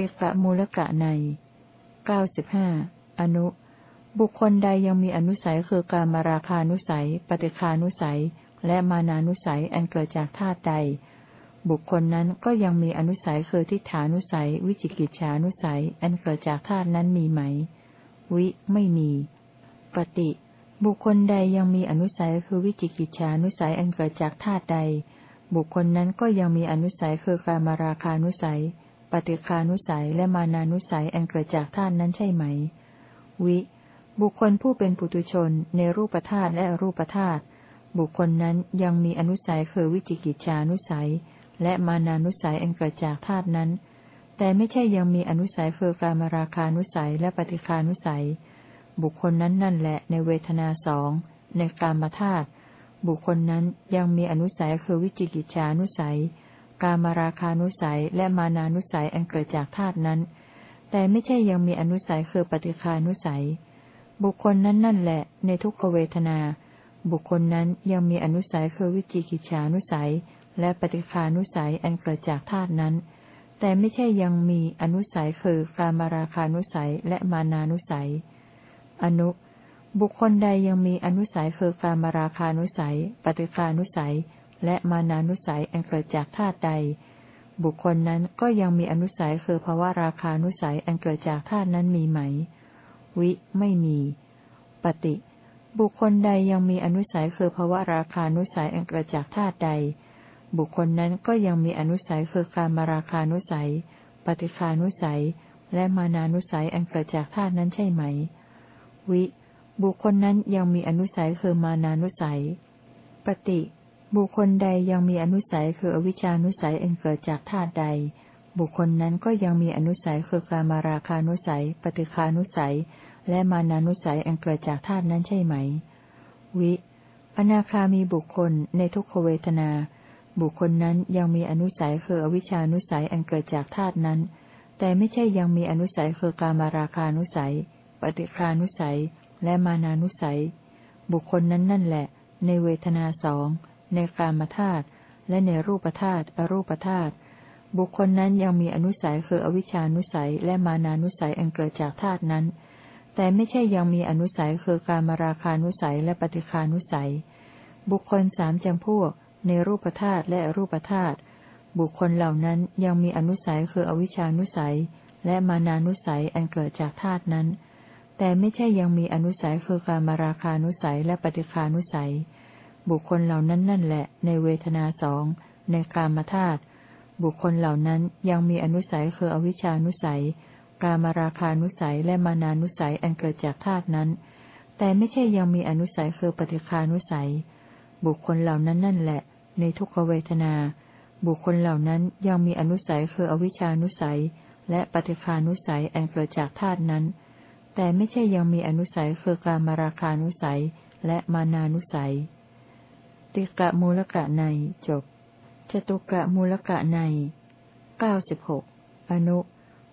ฏิกะมูลกะในเก้าสิบห้าอนุ บุคคลใดยังมีอนุสัยคือการมาราคานุสัย ปฏิคานุสัย และมานานุสัยอันเกิดจากธาตุใด บุคคลนั้นก็ยังมีอนุสัยคือทิฏฐานุสัย วิจิกิจฉานุสัย อันเกิดจากธาตุนั้นมีไหม วิไม่มีปฏิบุคคลใดยังมีอนุสัยคือวิจิกิจฉานุสัยอันเกิดจากธาตุใด บุคคลนั้นก็ยังมีอนุสัยคือการมาราคานุสัย ปฏิคานุสัยและมานานุสัยอันเกิดจากธาตุนั้นใช่ไหม วิ บุคคลผู้เป็นปุตุชนในรูปธาตุและรูปธาตุบุคคลนั้นยังมีอนุสัยคือวิจิกิจฉานุสัย และมานานุสัยอันเกิดจากธาตุนั้น แต่ไม่ใช่ยังมีอนุสัยคือการมาราคานุสัยและปฏิคานุสัย บุคคลนั้นนั่นแหละในเวทนาสองในกามธาตุบุคคลนั้นยังมีอนุสัยคือวิจิกิจฉานุสัย กามราคานุสัยและมานานุสัยอันเกิดจากธาตุนั้น แต่ไม่ใช่ยังมีอนุสัยคือปฏิคานุสัย บุคคลนั้นนั่นแหละ ในทุกขเวทนา บุคคลนั้นยังมีอนุสัยคือวิจิกิจฉานุสัย และปฏิคานุสัยอันเกิดจากธาตุนั้น แต่ไม่ใช่ยังมีอนุสัยคือกามราคานุสัยและมานานุสัย อนุบุคคลใดยังมีอนุสัยคือกามราคานุสัย ปฏิคานุสัย และมานานุสัยอันเกิดจากธาตุใด บุคคลนั้นก็ยังมีอนุสัยคือภาวะราคานุสัยอันเกิดจากธาตุนั้นมีไหม วิไม่มี ปฏิ บุคคลใดยังมีอนุสัยคือภาวะราคานุสัยอันเกิดจากธาตุใด บุคคลนั้นก็ยังมีอนุสัยคือการมาราคานุสัย ปฏิคานุสัย และมานานุสัยอันเกิดจากธาตุนั้นใช่ไหม วิบุคคลนั้นยังมีอนุสัยคือมานานุสัย ปฏิ บุคคลใดยังมีอนุสัยคืออวิชานุสัยอันเกิดจากธาตุใด บุคคลนั้นก็ยังมีอนุสัยคือการมาราคานุสัย ปฏิคานุสัย และมานานุสัยอันเกิดจากธาตุนั้นใช่ไหม วิ อนาคามีบุคคลในทุกขเวทนา บุคคลนั้นยังมีอนุสัยคืออวิชานุสัยอันเกิดจากธาตุนั้น แต่ไม่ใช่ยังมีอนุสัยคือการมาราคานุสัย ปฏิคานุสัย และมานานุสัย บุคคลนั้นนั่นแหละ ในเวทนาสอง ในกามธาตุและในรูปธาตุอรูปธาตุบุคคลนั้นยังมีอนุสัยคืออวิชานุสัยและมานานุสัยอันเกิดจากธาตุนั้น แต่ไม่ใช่ยังมีอนุสัยคือการมาราคานุสัยและปฏิคานุสัย บุคคลสามจำพวก ในรูปธาตุและรูปธาตุบุคคลเหล่านั้นยังมีอนุสัยคืออวิชานุสัย และมานานุสัยอันเกิดจากธาตุนั้น แต่ไม่ใช่ยังมีอนุสัยคือการมาราคานุสัยและปฏิคานุสัย บุคคลเหล่านั้นนั่นแหละ ในเวทนาสองในกามธาตุบุคคลเหล่านั้นยังมีอนุสัยคืออวิชานุสัย กามราคานุสัยและมานานุสัยอันเกิดจากธาตุนั้น แต่ไม่ใช่ยังมีอนุสัยคือปฏิคานุสัย บุคคลเหล่านั้นนั่นแหละ ในทุกขเวทนา บุคคลเหล่านั้นยังมีอนุสัยคืออวิชานุสัย และปฏิคานุสัยอันเกิดจากธาตุนั้น แต่ไม่ใช่ยังมีอนุสัยคือกามาราคานุสัยและมานานุสัย ติกะมูลกะในจบจตุกะมูลกะในเก้าสิบหกอนุ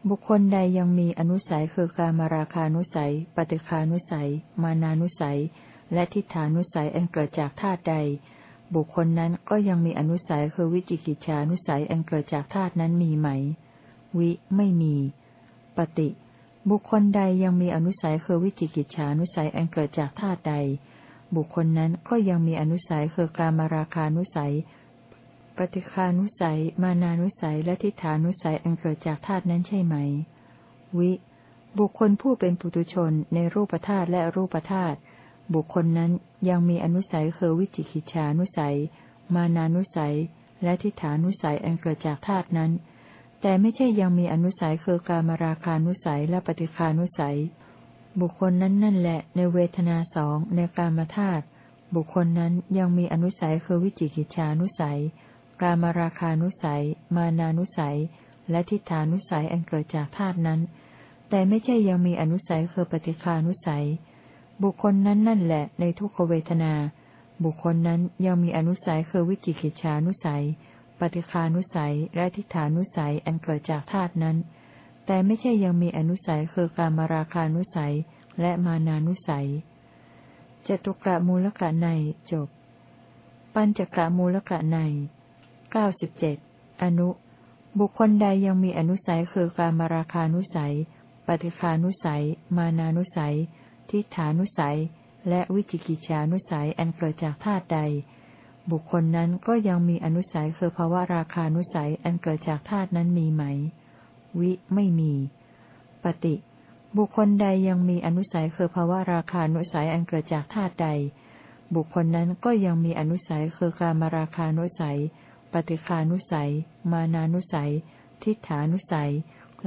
บุคคลใดยังมีอนุสัยคือการมาราคานุสัย ปฏิคานุสัย มานานุสัย และทิฏฐานุสัยอันเกิดจากธาตุใด บุคคลนั้นก็ยังมีอนุสัยคือวิจิกิจฉานุสัยอันเกิดจากธาตุนั้นมีไหม วิไม่มี ปฏิ บุคคลใดยังมีอนุสัยคือวิจิกิจฉานุสัยอันเกิดจากธาตุใด บุคคลนั้นก็ยังมีอนุสัยคือการมาราคานุสัย ปฏิคานุสัย มานานุสัย และทิฏฐานุสัยอันเกิดจากธาตุนั้นใช่ไหม วิ บุคคลผู้เป็นปุตุชนในรูปธาตุและรูปธาตุ บุคคลนั้นยังมีอนุสัยคือวิจิกิจฉานุสัย มานานุสัย และทิฏฐานุสัยอันเกิดจากธาตุนั้น แต่ไม่ใช่ยังมีอนุสัยคือการมาราคานุสัยและปฏิคานุสัย บุคคลนั้นนั่นแหละในเวทนาสองในกามธาตุบุคคลนั้นยังมีอนุสัยคือวิจิกิจฉานุสัย กามราคานุสัย มานานุสัย และทิฏฐานุสัยอันเกิดจากธาตุนั้น แต่ไม่ใช่ยังมีอนุสัยคือปฏิคานุสัย บุคคลนั้นนั่นแหละในทุกขเวทนา บุคคลนั้นยังมีอนุสัยคือวิจิกิจฉานุสัย ปฏิคานุสัย และทิฏฐานุสัยอันเกิดจากธาตุนั้น แต่ไม่ใช่ยังมีอนุสัยคือการมาราคานุสัยและมานานุสัยจตุกะมูลกะในจบ ปัญจกะมูลกะในเก้าสิบเจ็ดอนุ บุคคลใดยังมีอนุสัยคือการมาราคานุสัย ปฏิคานุสัย มานานุสัย ทิฏฐานุสัย และวิจิกิจฉานุสัยอันเกิดจากธาตุใด บุคคลนั้นก็ยังมีอนุสัยคือภาวะราคานุสัยอันเกิดจากธาตุนั้นมีไหม วิไม่มี ปฏิบุคคลใดยังมีอนุสัยคือภาวะราคานุสัยอันเกิดจากธาตุใด บุคคลนั้นก็ยังมีอนุสัยคือการมาราคานุสัย ปฏิคานุสัย มานานุสัย ทิฏฐานุสัย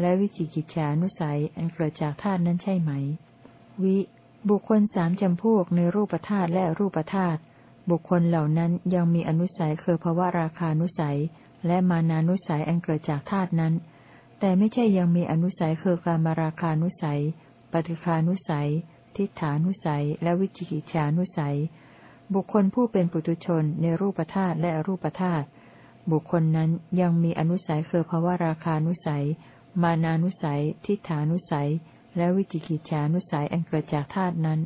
และวิจิกิจฉานุสัยอันเกิดจากธาตุนั้นใช่ไหม วิ บุคคลสามจำพวกในรูปธาตุและรูปธาตุบุคคลเหล่านั้นยังมีอนุสัยคือภาวะราคานุสัย และมานานุสัยอันเกิดจากธาตุนั้น แต่ไม่ใช่ยังมีอนุสัยคือการมาราคานุสัย ปฏิคานุสัย ทิฏฐานุสัย และวิจิกิจฉานุสัย บุคคลผู้เป็นปุถุชนในรูปธาตุและอรูปธาตุ บุคคลนั้นยังมีอนุสัยคือภาวราคานุสัย มานานุสัย ทิฏฐานุสัย และวิจิกิจฉานุสัยอันเกิดจากธาตุนั้น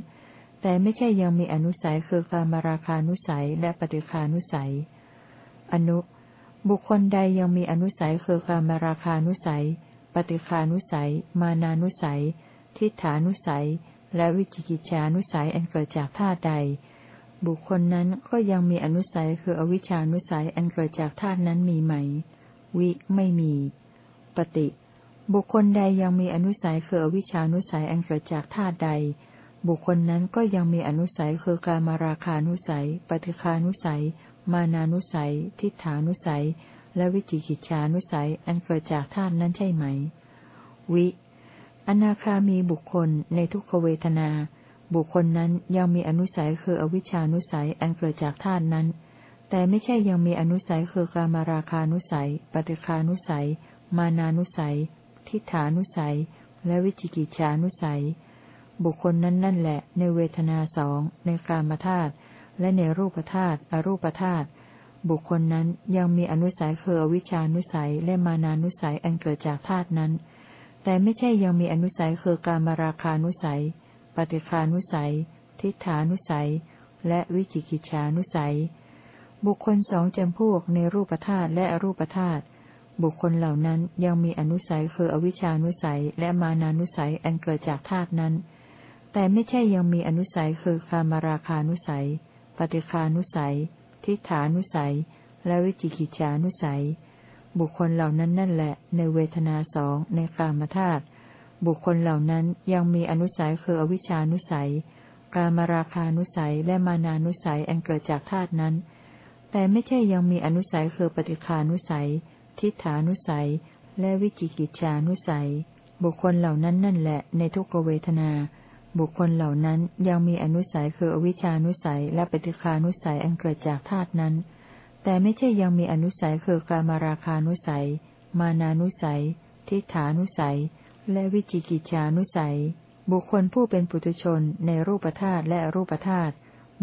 แต่ไม่ใช่ยังมีอนุสัยคือการมาราคานุสัยและปฏิคานุสัย อนุ บุคคลใดยังมีอนุสัยคือการมาราคานุสัย ปฏิคานุสัย มานานุสัย ทิฏฐานุสัย และวิจิกิจฉานุสัยอันเกิดจากธาตุใด บุคคลนั้นก็ยังมีอนุสัยคืออวิชานุสัยอันเกิดจากธาตุนั้นมีไหม วิไม่มี ปฏิ บุคคลใดยังมีอนุสัยคืออวิชานุสัยอันเกิดจากธาตุใด บุคคลนั้นก็ยังมีอนุสัยคือการมาราคานุสัย ปฏิคานุสัย มานานุสัย ทิฏฐานุสัย และวิจิกิจฉานุสัยอันเกิดจากธาตุนั้นใช่ไหม วิ อนาคามีบุคคลในทุกขเวทนา บุคคลนั้นยังมีอนุสัยคืออวิชานุสัยอันเกิดจากธาตุนั้น แต่ไม่ใช่ยังมีอนุสัยคือกามาราคานุสัย ปฏิคานุสัย มานานุสัย ทิฏฐานุสัย และวิจิกิจฉานุสัย บุคคลนั้นนั่นแหละ ในเวทนาสองในกามธาตุ และในรูปธาตุอรูปธาตุบุคคลนั้นยังมีอนุสัยคืออวิชานุสัยและมานานุสัยอันเกิดจากธาตุนั้น แต่ไม่ใช่ยังมีอนุสัยคือการมาราคานุสัย ปฏิคานุสัย ทิฏฐานุสัย และวิจิกิจฉานุสัย บุคคลสองจำพวกในรูปธาตุและอรูปธาตุบุคคลเหล่านั้นยังมีอนุสัยคืออวิชานุสัยและมานานุสัยอันเกิดจากธาตุนั้น แต่ไม่ใช่ยังมีอนุสัยคือคามาราคานุสัย ปฏิคานุสัย ทิฏฐานุสัย และวิจิกิจฉานุสัย บุคคลเหล่านั้นนั่นแหละ ในเวทนาสองในกามธาตุบุคคลเหล่านั้นยังมีอนุสัยคืออวิชานุสัย กามราคานุสัยและมานานุสัยอันเกิดจากธาตุนั้น แต่ไม่ใช่ยังมีอนุสัยคือปฏิคานุสัย ทิฏฐานุสัย และวิจิกิจฉานุสัย บุคคลเหล่านั้นนั่นแหละ ในทุกเวทนา บุคคลเหล่านั้นยังมีอนุสัยคืออวิชานุสัยและปฏิคานุสัยอันเกิดจากธาตุนั้น แต่ไม่ใช่ยังมีอนุสัยคือการมาราคานุสัย มานานุสัย ทิฏฐานุสัย และวิจิกิจฉานุสัย บุคคลผู้เป็นปุถุชนในรูปธาตุและรูปธาตุ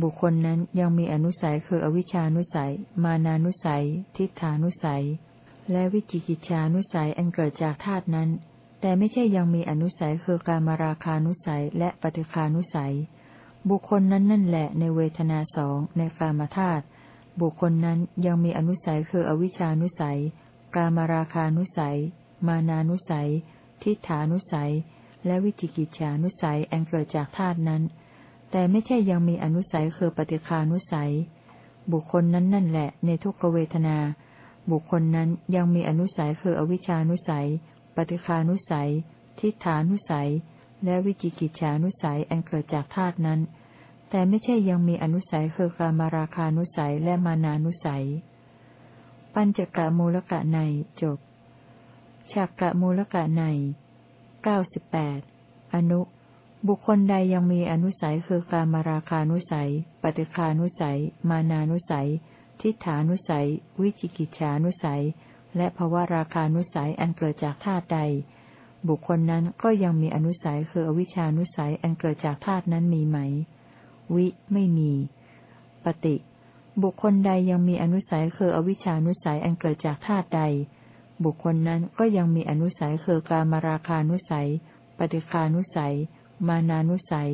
บุคคลนั้นยังมีอนุสัยคืออวิชานุสัย มานานุสัย ทิฏฐานุสัย และวิจิกิจฉานุสัยอันเกิดจากธาตุนั้น แต่ไม่ใช่ยังมีอนุสัยคือการมาราคานุสัยและปฏิคานุสัย บุคคลนั้นนั่นแหละในเวทนาสองในกามธาตุบุคคลนั้นยังมีอนุสัยคืออวิชานุสัย กามาราคานุสัย มานานุสัย ทิฏฐานุสัย และวิจิกิจฉานุสัยอันเกิดจากธาตุนั้น แต่ไม่ใช่ยังมีอนุสัยคือปฏิคานุสัย บุคคลนั้นนั่นแหละในทุกขเวทนา บุคคลนั้นยังมีอนุสัยคืออวิชานุสัย ฏิคานุสัย ทิฏฐานุสัย และวิจิกิจฉานุสัยอันเกิดจากธาตุนั้น แต่ไม่ใช่ยังมีอนุสัยคือกามาราคานุสัยและมานานุสัย ปัญจกะมูลกะในจบฉักกะมูลกะในเก้าสิบแปดอนุ บุคคลใดยังมีอนุสัยคือกามาราคานุสัย ปฏิคานุสัย มานานุสัย ทิฏฐานุสัย วิจิกิจฉานุสัย และภวราคานุสัยอันเกิดจากธาตุใด บุคคลนั้นก็ยังมีอนุสัยคืออวิชานุสัยอันเกิดจากธาตุนั้นมีไหม วิไม่มี ปฏิ บุคคลใดยังมีอนุสัยคืออวิชานุสัยอันเกิดจากธาตุใด บุคคลนั้นก็ยังมีอนุสัยคือการมาราคานุสัย ปฏิคานุสัย มานานุสัย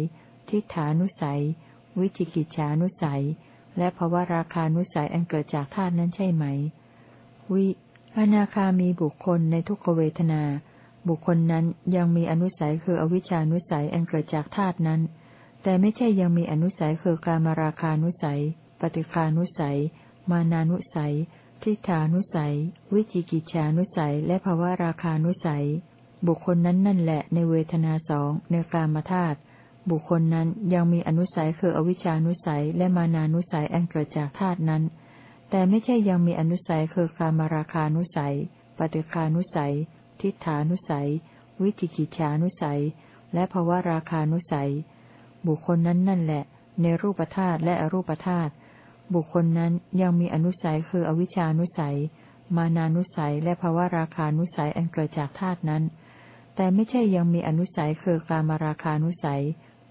ทิฏฐานุสัย วิจิกิจฉานุสัย และภวราคานุสัยอันเกิดจากธาตุนั้นใช่ไหม วิ อนาคามีบุคคลในทุกขเวทนา บุคคลนั้นยังมีอนุสัยคืออวิชานุสัยอันเกิดจากธาตุนั้น แต่ไม่ใช่ยังมีอนุสัยคือการมาราคานุสัย ปฏิคานุสัย มานานุสัย ทิฏฐานุสัย วิจิกิจฉานุสัย และภาวะราคานุสัย บุคคลนั้นนั่นแหละในเวทนาสองในกามธาตุบุคคลนั้นยังมีอนุสัยคืออวิชานุสัยและมานานุสัยอันเกิดจากธาตุนั้น แต่ไม่ใช่ยังมีอนุสัยคือการมาราคานุสัย ปฏิคานุสัย ทิฏฐานุสัย วิจิกิจฉานุสัย และภวราคานุสัย บุคคลนั้นนั่นแหละ ในรูปธาตุและอรูปธาตุ บุคคลนั้นยังมีอนุสัยคืออวิชานุสัย มานานุสัย และภวราคานุสัยอันเกิดจากธาตุนั้น แต่ไม่ใช่ยังมีอนุสัยคือการมาราคานุสัย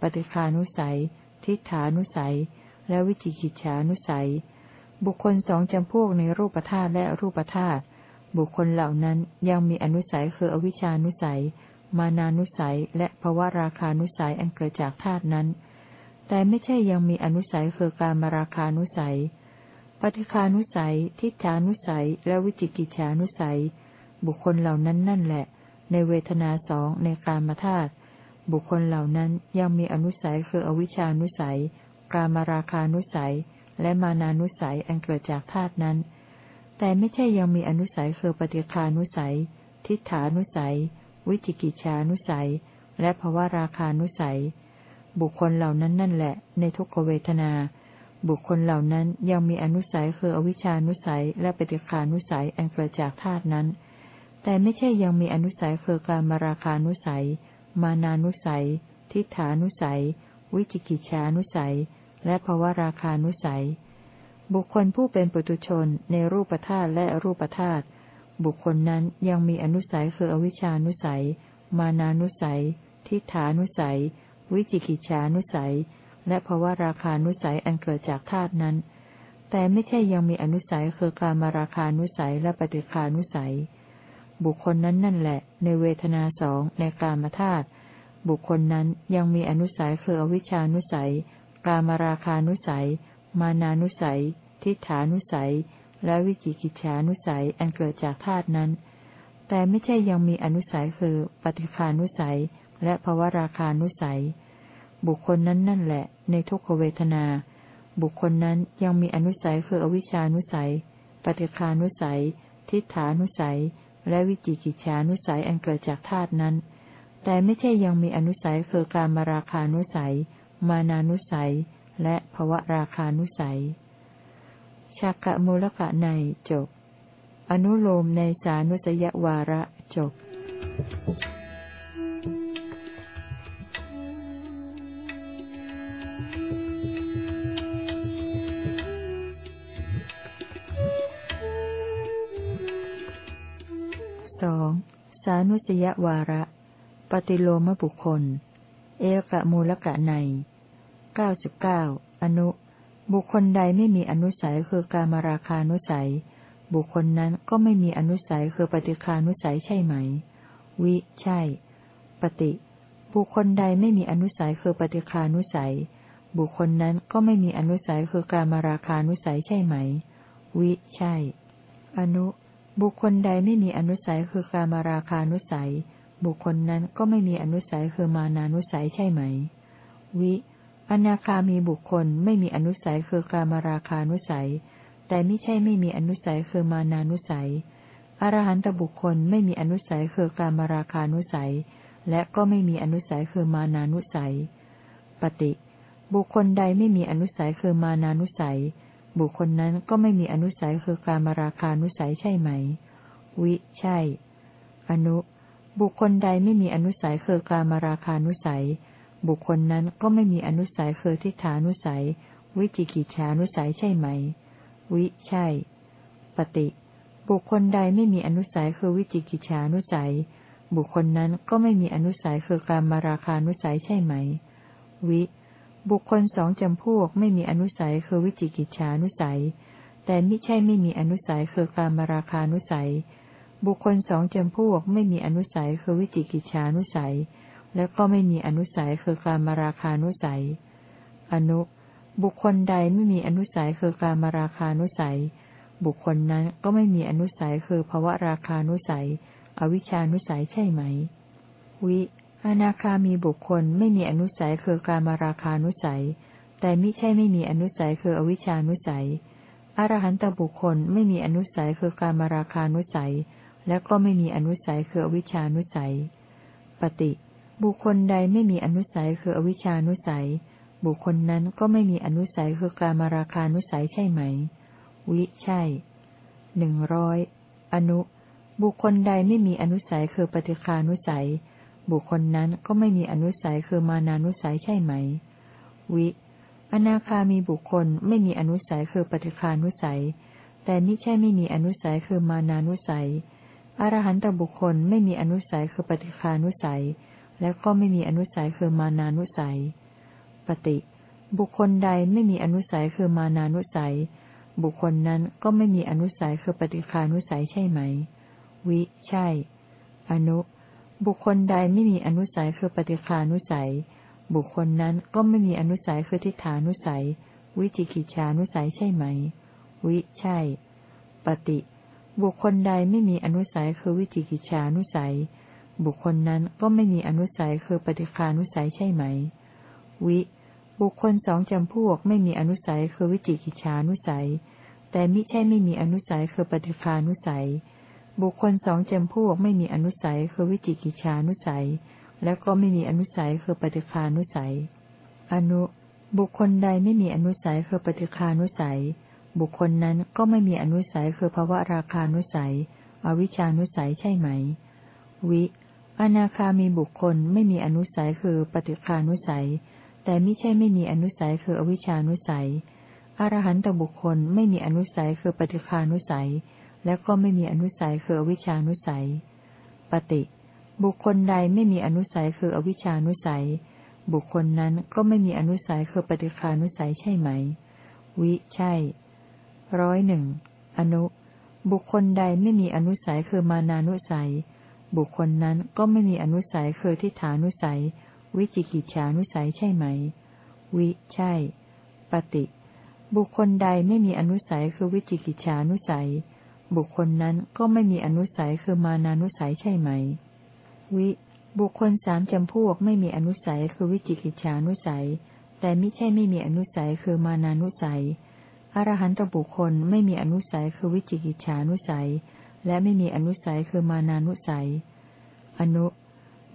ปฏิคานุสัย ทิฏฐานุสัย และวิจิกิจฉานุสัย บุคคลสองจำพวกในรูปธาตุและรูปธาตุบุคคลเหล่านั้นยังมีอนุสัยคืออวิชานุสัย มานานุสัย และภวราคานุสัยอันเกิดจากธาตุนั้น แต่ไม่ใช่ยังมีอนุสัยคือการมาราคานุสัย ปฏิคานุสัย ทิฏฐานุสัย และวิจิกิจฉานุสัย บุคคลเหล่านั้นนั่นแหละ ในเวทนาสองในการมาธาตุบุคคลเหล่านั้นยังมีอนุสัยคืออวิชานุสัย กามราคานุสัย และมานานุสัยอันเกิดจากธาตุนั้น แต่ไม่ใช่ยังมีอนุสัยคือปฏิคานุสัย ทิฏฐานุสัย วิจิกิจฉานุสัย และภวราคานุสัย บุคคลเหล่านั้นนั่นแหละ ในทุกขเวทนา บุคคลเหล่านั้นยังมีอนุสัยคืออวิชานุสัย และปฏิคานุสัยอันเกิดจากธาตุนั้น แต่ไม่ใช่ยังมีอนุสัยคือการมราคานุสัย มานานุสัย ทิฏฐานุสัย วิจิกิจฉานุสัย และภวราคานุสัย บุคคลผู้เป็นปุตุชนในรูปธาตุและรูปธาตุบุคคลนั้นยังมีอนุสัยคืออวิชานุสัย มานานุสัย ทิฏฐานุสัย วิจิกิจฉานุสัย และภวราคานุสัยอันเกิดจากธาตุนั้น แต่ไม่ใช่ยังมีอนุสัยคือการมาราคานุสัยและปฏิคานุสัย บุคคลนั้นนั่นแหละ ในเวทนาสองในกามธาตุบุคคลนั้นยังมีอนุสัยคืออวิชานุสัย กามราคานุสัย มานานุสัย ทิฏฐานุสัย และวิจิกิจฉานุสัยอันเกิดจากธาตุนั้น แต่ไม่ใช่ยังมีอนุสัยคือปฏิคานุสัย และภวราคานุสัย บุคคลนั้นนั่นแหละ ในทุกขเวทนา บุคคลนั้นยังมีอนุสัยคืออวิชานุสัย ปฏิคานุสัย ทิฏฐานุสัย และวิจิกิจฉานุสัยอันเกิดจากธาตุนั้น แต่ไม่ใช่ยังมีอนุสัยคือการมาราคานุสัย มานานุสัย และภวราคานุสัยชักกะมูลกะในจบ อนุโลมในสานุสยวาระจบสองสานุสยวาระ ปฏิโลมบุคคล เอกะมูลกะในเก้าสิบเก้าอนุ บุคคลใดไม่มีอนุสัยคือการมาราคานุสัย บุคคลนั้นก็ไม่มีอนุสัยคือปฏิคานุสัยใช่ไหม วิ ใช่ ปฏิ บุคคลใดไม่มีอนุสัยคือปฏิคานุสัย บุคคลนั้นก็ไม่มีอนุสัยคือการมาราคานุสัยใช่ไหม วิ ใช่ อนุ บุคคลใดไม่มีอนุสัยคือการมาราคานุสัย บุคคลนั้นก็ไม่มีอนุสัยคือมานานุสัยใช่ไหม วิ อนาคามีบุคคลไม่มีอนุสัยคือกามาราคานุสัย แต่ไม่ใช่ไม่มีอนุสัยคือมานานุสัย อรหันตบุคคลไม่มีอนุสัยคือกามาราคานุสัย และก็ไม่มีอนุสัยคือมานานุสัย ปฏิ บุคคลใดไม่มีอนุสัยคือมานานุสัย บุคคลนั้นก็ไม่มีอนุสัยคือกามาราคานุสัยใช่ไหม วิ ใช่ อนุ บุคคลใดไม่มีอนุสัยคือการมาราคานุสัย บุคคลนั้นก็ไม่มีอนุสัยคือทิฏฐานุสัย วิจิกิจฉานุสัยใช่ไหม วิใช่ ปฏิ บุคคลใดไม่มีอนุสัยคือวิจิกิจฉานุสัย บุคคลนั้นก็ไม่มีอนุสัยคือการมาราคานุสัยใช่ไหม วิ บุคคลสองจำพวกไม่มีอนุสัยคือวิจิกิจฉานุสัย แต่ไม่ใช่ไม่มีอนุสัยคือการมาราคานุสัย บุคคลสองจำพวกไม่มีอนุสัยคือวิจิกิจฉานุสัย และก็ไม่มีอนุสัยคือการมาราคานุสัย อนุ บุคคลใดไม่มีอนุสัยคือการมาราคานุสัย บุคคลนั้นก็ไม่มีอนุสัยคือภวะราคานุสัย อวิชานุสัยใช่ไหม วิอนาคามีบุคคลไม่มีอนุสัยคือการมาราคานุสัย แต่มิใช่ไม่มีอนุสัยคืออวิชานุสัย อรหันตบุคคลไม่มีอนุสัยคือการมาราคานุสัย และก็ไม่มีอนุสัยคืออวิชานุสัย ปฏิบุคคลใดไม่มีอนุสัยคืออวิชานุสัย บุคคลนั้นก็ไม่มีอนุสัยคือกามาราคานุสัยใช่ไหม วิใช่หนึ่งร้อยอนุ บุคคลใดไม่มีอนุสัยคือปฏิคานุสัย บุคคลนั้นก็ไม่มีอนุสัยคือมานานุสัยใช่ไหม วิ อนาคามีบุคคลไม่มีอนุสัยคือปฏิคานุสัย แต่นี่ใช่ไม่มีอนุสัยคือมานานุสัย อรหันตบุคคลไม่มีอนุสัยคือปฏิคานุสัย และก็ไม่มีอนุสัยคือมานานุสัย ปฏิ บุคคลใดไม่มีอนุสัยคือมานานุสัย บุคคลนั้นก็ไม่มีอนุสัยคือปฏิคานุสัยใช่ไหม วิ ใช่ อนุ บุคคลใดไม่มีอนุสัยคือปฏิคานุสัย บุคคลนั้นก็ไม่มีอนุสัยคือทิฏฐานุสัย วิจิกิจฉานุสัยใช่ไหม วิ ใช่ ปฏิ บุคคลใดไม่มีอนุสัยคือวิจิกิจฉานุสัย บุคคลนั้นก็ไม่มีอนุสัยคือปฏิคานุสัยใช่ไหม วิ บุคคลสองจำพวกไม่มีอนุสัยคือวิจิกิจฉานุสัย แต่มิใช่ไม่มีอนุสัยคือปฏิคานุสัย บุคคลสองจำพวกไม่มีอนุสัยคือวิจิกิจฉานุสัย และก็ไม่มีอนุสัยคือปฏิคานุสัย อนุ บุคคลใดไม่มีอนุสัยคือปฏิคานุสัย บุคคลนั้นก็ไม่มีอนุสัยคือภวะราคานุสัย อวิชานุสัยใช่ไหม วิ อนาคามีบุคคลไม่มีอนุสัยคือปฏิคานุสัย แต่ไม่ใช่ไม่มีอนุสัยคืออวิชานุสัย อรหันตบุคคลไม่มีอนุสัยคือปฏิคานุสัย และก็ไม่มีอนุสัยคืออวิชานุสัย ปฏิ บุคคลใดไม่มีอนุสัยคืออวิชานุสัย บุคคลนั้นก็ไม่มีอนุสัยคือปฏิคานุสัยใช่ไหม วิ ใช่ ร้อยหนึ่งอนุ บุคคลใดไม่มีอนุสัยคือมานานุสัย บุคคลนั้นก็ไม่มีอนุสัยคือทิฏฐานุสัย วิจิกิจฉานุสัยใช่ไหม วิใช่ ปฏิ บุคคลใดไม่มีอนุสัยคือวิจิกิจฉานุสัย บุคคลนั้นก็ไม่มีอนุสัยคือมานานุสัยใช่ไหม วิ บุคคลสามจำพวกไม่มีอนุสัยคือวิจิกิจฉานุสัย แต่ไม่ใช่ไม่มีอนุสัยคือมานานุสัย อรหันตบุคคลไม่มีอนุสัยคือวิจิกิจฉานุสัย และไม่มีอนุสัยคือมานานุสัย อนุ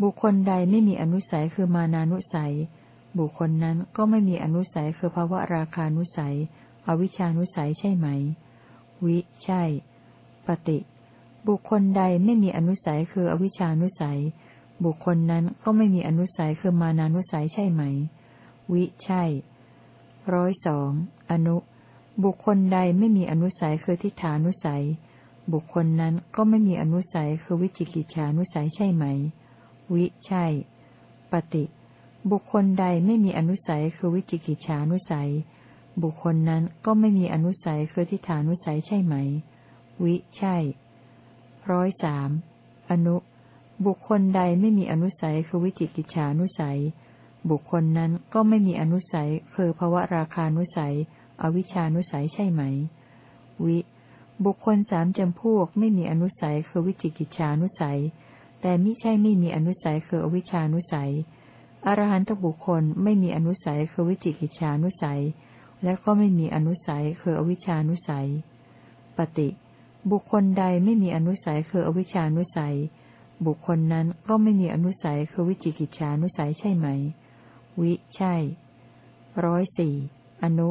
บุคคลใดไม่มีอนุสัยคือมานานุสัย บุคคลนั้นก็ไม่มีอนุสัยคือภาวะราคานุสัย อวิชานุสัยใช่ไหม วิ ใช่ ปฏิ บุคคลใดไม่มีอนุสัยคืออวิชานุสัย บุคคลนั้นก็ไม่มีอนุสัยคือมานานุสัยใช่ไหม วิ ใช่ ร้อยสอง อนุ บุคคลใดไม่มีอนุสัยคือทิฏฐานุสัย บุคคลนั้นก็ไม่มีอนุสัยคือวิจิกิจฉานุสัยใช่ไหม วิใช่ ปฏิ บุคคลใดไม่มีอนุสัยคือวิจิกิจฉานุสัย บุคคลนั้นก็ไม่มีอนุสัยคือทิฏฐานุสัยใช่ไหม วิใช่ร้อยสามอนุ บุคคลใดไม่มีอนุสัยคือวิจิกิจฉานุสัย บุคคลนั้นก็ไม่มีอนุสัยคือภวะราคานุสัย อวิชานุสัยใช่ไหม วิ บุคคลสามจำพวกไม่มีอนุสัยคือวิจิกิจฉานุสัย แต่มิใช่ไม่มีอนุสัยคืออวิชานุสัย อรหันตบุคคลไม่มีอนุสัยคือวิจิกิจฉานุสัย และก็ไม่มีอนุสัยคืออวิชานุสัย ปฏิ บุคคลใดไม่มีอนุสัยคืออวิชานุสัย บุคคลนั้นก็ไม่มีอนุสัยคือวิจิกิจฉานุสัยใช่ไหม วิ ใช่ร้อยสี่อนุ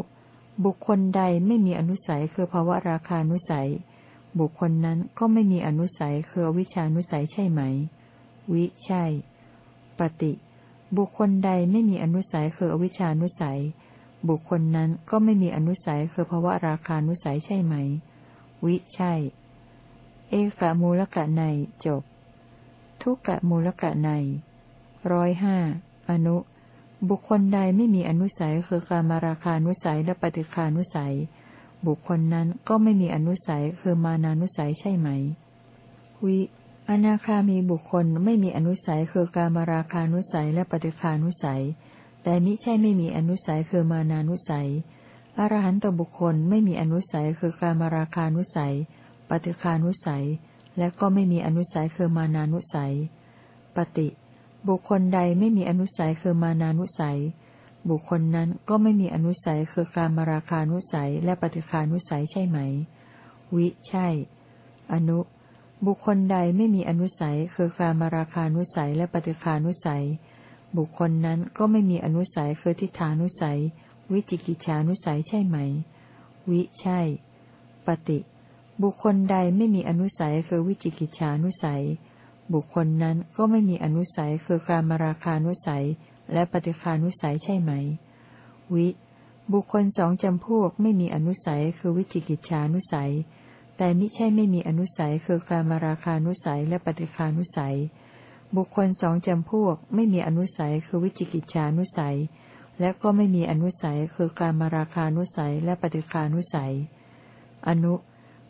บุคคลใดไม่มีอนุสัยคือภาวะราคานุสัย บุคคลนั้นก็ไม่มีอนุสัยคืออวิชานุสัยใช่ไหม วิใช่ ปฏิ บุคคลใดไม่มีอนุสัยคืออวิชานุสัย บุคคลนั้นก็ไม่มีอนุสัยคือภาวะราคานุสัยใช่ไหม วิใช่ เอกะมูลกะในจบ ทุกกะมูลกะในร้อยห้าอนุ บุคคลใดไม่มีอนุสัยคือการมาราคานุสัยและปฏิคานุสัย บุคคลนั้นก็ไม่มีอนุสัยคือมานานุสัยใช่ไหม วิ อนาคามีบุคคลไม่มีอนุสัยคือการมาราคานุสัยและปฏิคานุสัย แต่มิใช่ไม่มีอนุสัยคือมานานุสัย อรหันตบุคคลไม่มีอนุสัยคือการมาราคานุสัย ปฏิคานุสัย และก็ไม่มีอนุสัยคือมานานุสัย ปฏิ บุคคลใดไม่มีอนุสัยคือมานานุสัย บุคคลนั้นก็ไม่มีอนุสัยคือการมาราคานุสัยและปฏิคานุสัยใช่ไหม วิใช่ อนุ บุคคลใดไม่มีอนุสัยคือการมาราคานุสัยและปฏิคานุสัย บุคคลนั้นก็ไม่มีอนุสัยคือทิฏฐานุสัย วิจิกิจฉานุสัยใช่ไหม วิใช่ ปฏิ บุคคลใดไม่มีอนุสัยคือวิจิกิจฉานุสัย บุคคลนั้นก็ไม่มีอนุสัยคือการมาราคานุสัย และปฏิคานุสัยใช่ไหม วิ บุคคลสองจำพวกไม่มีอนุสัยคือวิจิกิจฉานุสัย แต่มิใช่ไม่มีอนุสัยคือการมาราคานุสัยและปฏิคานุสัย บุคคลสองจำพวกไม่มีอนุสัยคือวิจิกิจฉานุสัย และก็ไม่มีอนุสัยคือการมาราคานุสัยและปฏิคานุสัย อนุ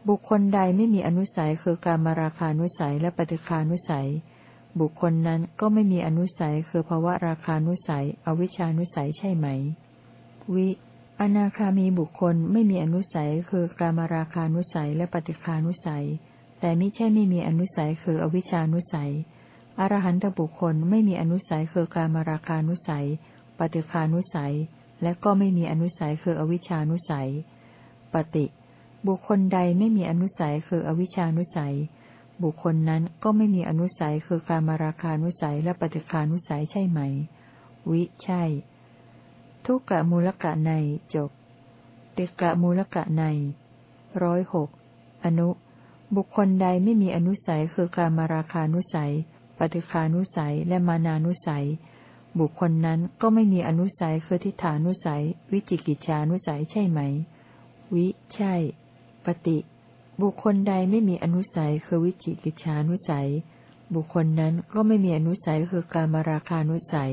บุคคลใดไม่มีอนุสัยคือการมาราคานุสัยและปฏิคานุสัย บุคคลนั้นก็ไม่มีอนุสัยคือภาวะราคานุสัย อวิชานุสัยใช่ไหม วิ อนาคามีบุคคลไม่มีอนุสัยคือการมาราคานุสัยและปฏิคานุสัย แต่ไม่ใช่ไม่มีอนุสัยคืออวิชานุสัย อรหันตบุคคลไม่มีอนุสัยคือการมาราคานุสัย ปฏิคานุสัย และก็ไม่มีอนุสัยคืออวิชานุสัย ปฏิ บุคคลใดไม่มีอนุสัยคืออวิชานุสัย บุคคลนั้นก็ไม่มีอนุสัยคือการมาราคานุสัยและปฏิคานุสัยใช่ไหม วิใช่ ทุกกะมูลกะในจบ ติกะมูลกะในร้อยหกอนุ บุคคลใดไม่มีอนุสัยคือการมาราคานุสัย ปฏิคานุสัยและมานานุสัย บุคคลนั้นก็ไม่มีอนุสัยคือทิฏฐานุสัย วิจิกิจฉานุสัยใช่ไหม วิใช่ ปฏิบุคคลใดไม่มีอนุสัยคือวิจิกิจฉานุสัย บุคคลนั้นก็ไม่มีอนุสัยคือการมาราคานุสัย